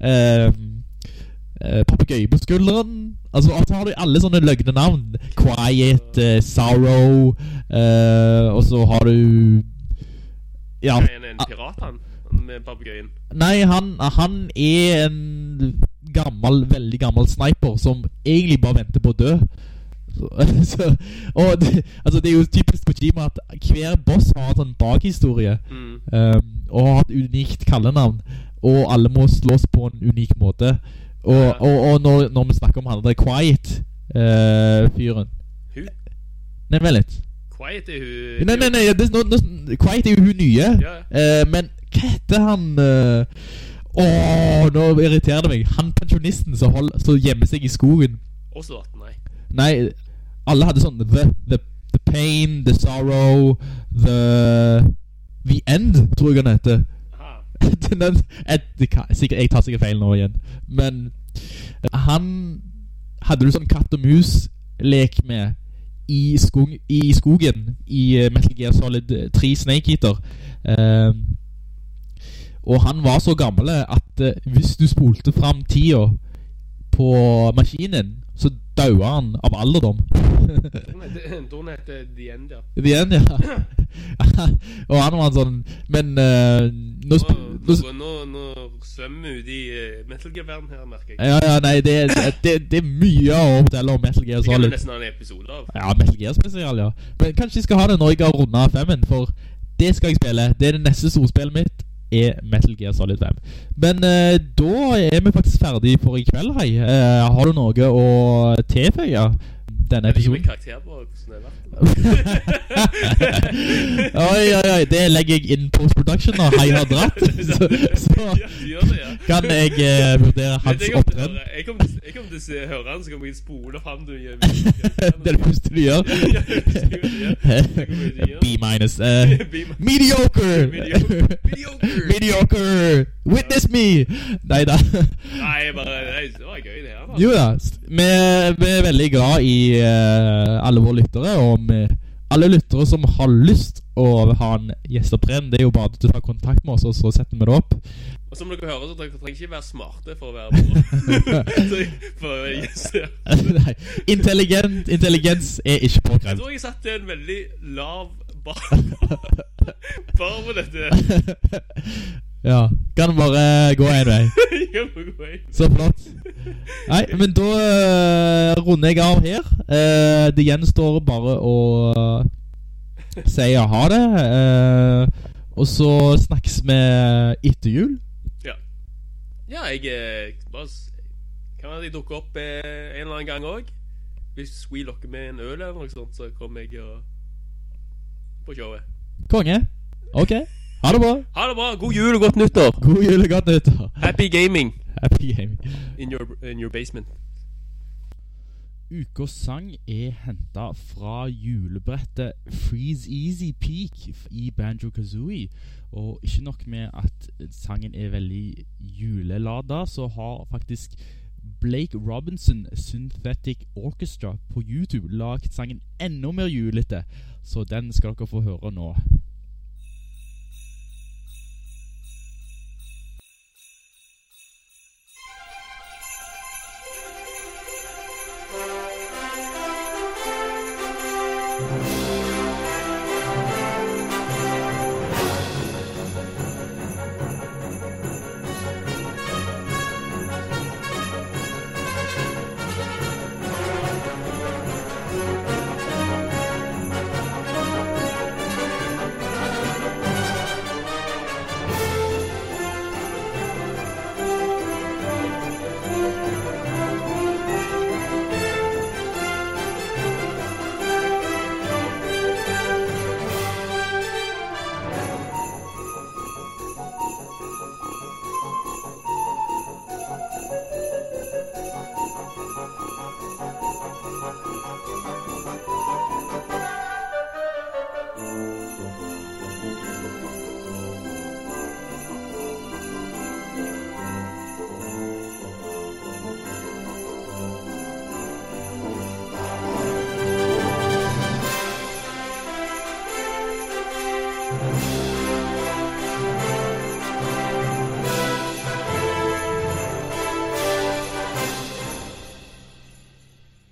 eh, eh, Papegøye på skulderen. Altså, så har du alle sånne løgne navn. Quiet, eh, Sorrow eh, Og så har du Ja. En, en pirat, han. Med papegøyen. Nei, han, han er en gammel, veldig gammel sniper som egentlig bare venter på å dø. Så, så, og det, altså det er jo typisk Kojima at hver boss har en sånn bakhistorie. Mm. Um, og har et unikt kallenavn. Og alle må slåss på en unik måte. Og, Ja. og, og når, når vi snakker om han der Quiet-fyren Hun? Nei, vent litt. Quiet er hun Nei, nei, nei, det, no, no, Quiet er jo hun nye. Ja. Uh, men hva heter han uh, Åh, nå irriterer det meg. Han pensjonisten som, som gjemmer seg i skogen. Også datt, nei. Nei, alle hadde sånn The, the, the Pain, The Sorrow, The The End, tror jeg han heter. Den, et, sikkert, jeg tar sikkert feil nå igjen. Men eh, han hadde du sånn katt og mus-lek med i, skog, i skogen i eh, Metal Gear Solid 3 Snake Eater. Ehm, og han var så gammel at eh, hvis du spolte fram tida på maskinen, så daua han av alderdom. Don heter The End, ja. The end, ja. og han var sånn Men uh, nå, Nå, nå, nå, svømmer vi ut i uh, Metal Gear-verden her, merker jeg. Ja, ja, nei, det, det, det, det er mye å fortelle om Metal Gear Det kan du nesten ha en episode av. Ja, Metal Gear spesial, ja. Men kanskje jeg skal ha det når jeg har runda femmen, for det skal jeg spille. Det er det neste storspillet mitt, er Metal Gear Solid 5. Men eh, da er vi faktisk ferdig for i kveld, hei. Eh, har du noe å tilføye denne episoden? oi, oi, oi. Det legger jeg inn post-production når Hei har dratt. Så, så Ja, det, ja. kan jeg uh, vurdere hans opptreden. jeg kommer til- til å høre han, så kommer jeg spole fram til det du gjør. Det er det første du gjør. B minus. Uh, mediocre! Mediocre. Mediocre. Mediocre! Witness me! Nei da. Nei, bare Det var gøy, det her. Jo da. Vi, vi er veldig glad i uh, alle våre lyttere, og vi, alle lyttere som har lyst å ha en gjesteopptreden, det er jo bare at du tar kontakt med oss, og så setter vi det opp. Og som dere hører, så dere trenger ikke være smarte for å være på. For, å ja. Nei, intelligent, intelligens er ikke Jeg påkrevd. tror jeg satte en veldig lav bar Bar på dette. Ja, kan bare gå en vei. Jeg. Så flott. Nei, men da uh, runder jeg av her. Uh, det gjenstår bare å uh, si ha det. og så snakkes vi etter jul. Ja. Ja, jeg bare Kan hende jeg dukker opp en eller annen gang òg. Hvis we lokker med en øl eller noe sånt, så kommer jeg og på showet. Konge. Ok. Ha det bra. Ha det bra. God jul og godt nyttår. God jul og godt nyttår. Happy gaming Happy gaming. in your, in your basement. Ukas sang er henta fra julebrettet Freeze Easy Peak i Banjo Kazooie. Og ikke nok med at sangen er veldig julelada, så har faktisk Blake Robinson Synthetic Orchestra på YouTube lagd sangen enda mer julete. Så den skal dere få høre nå.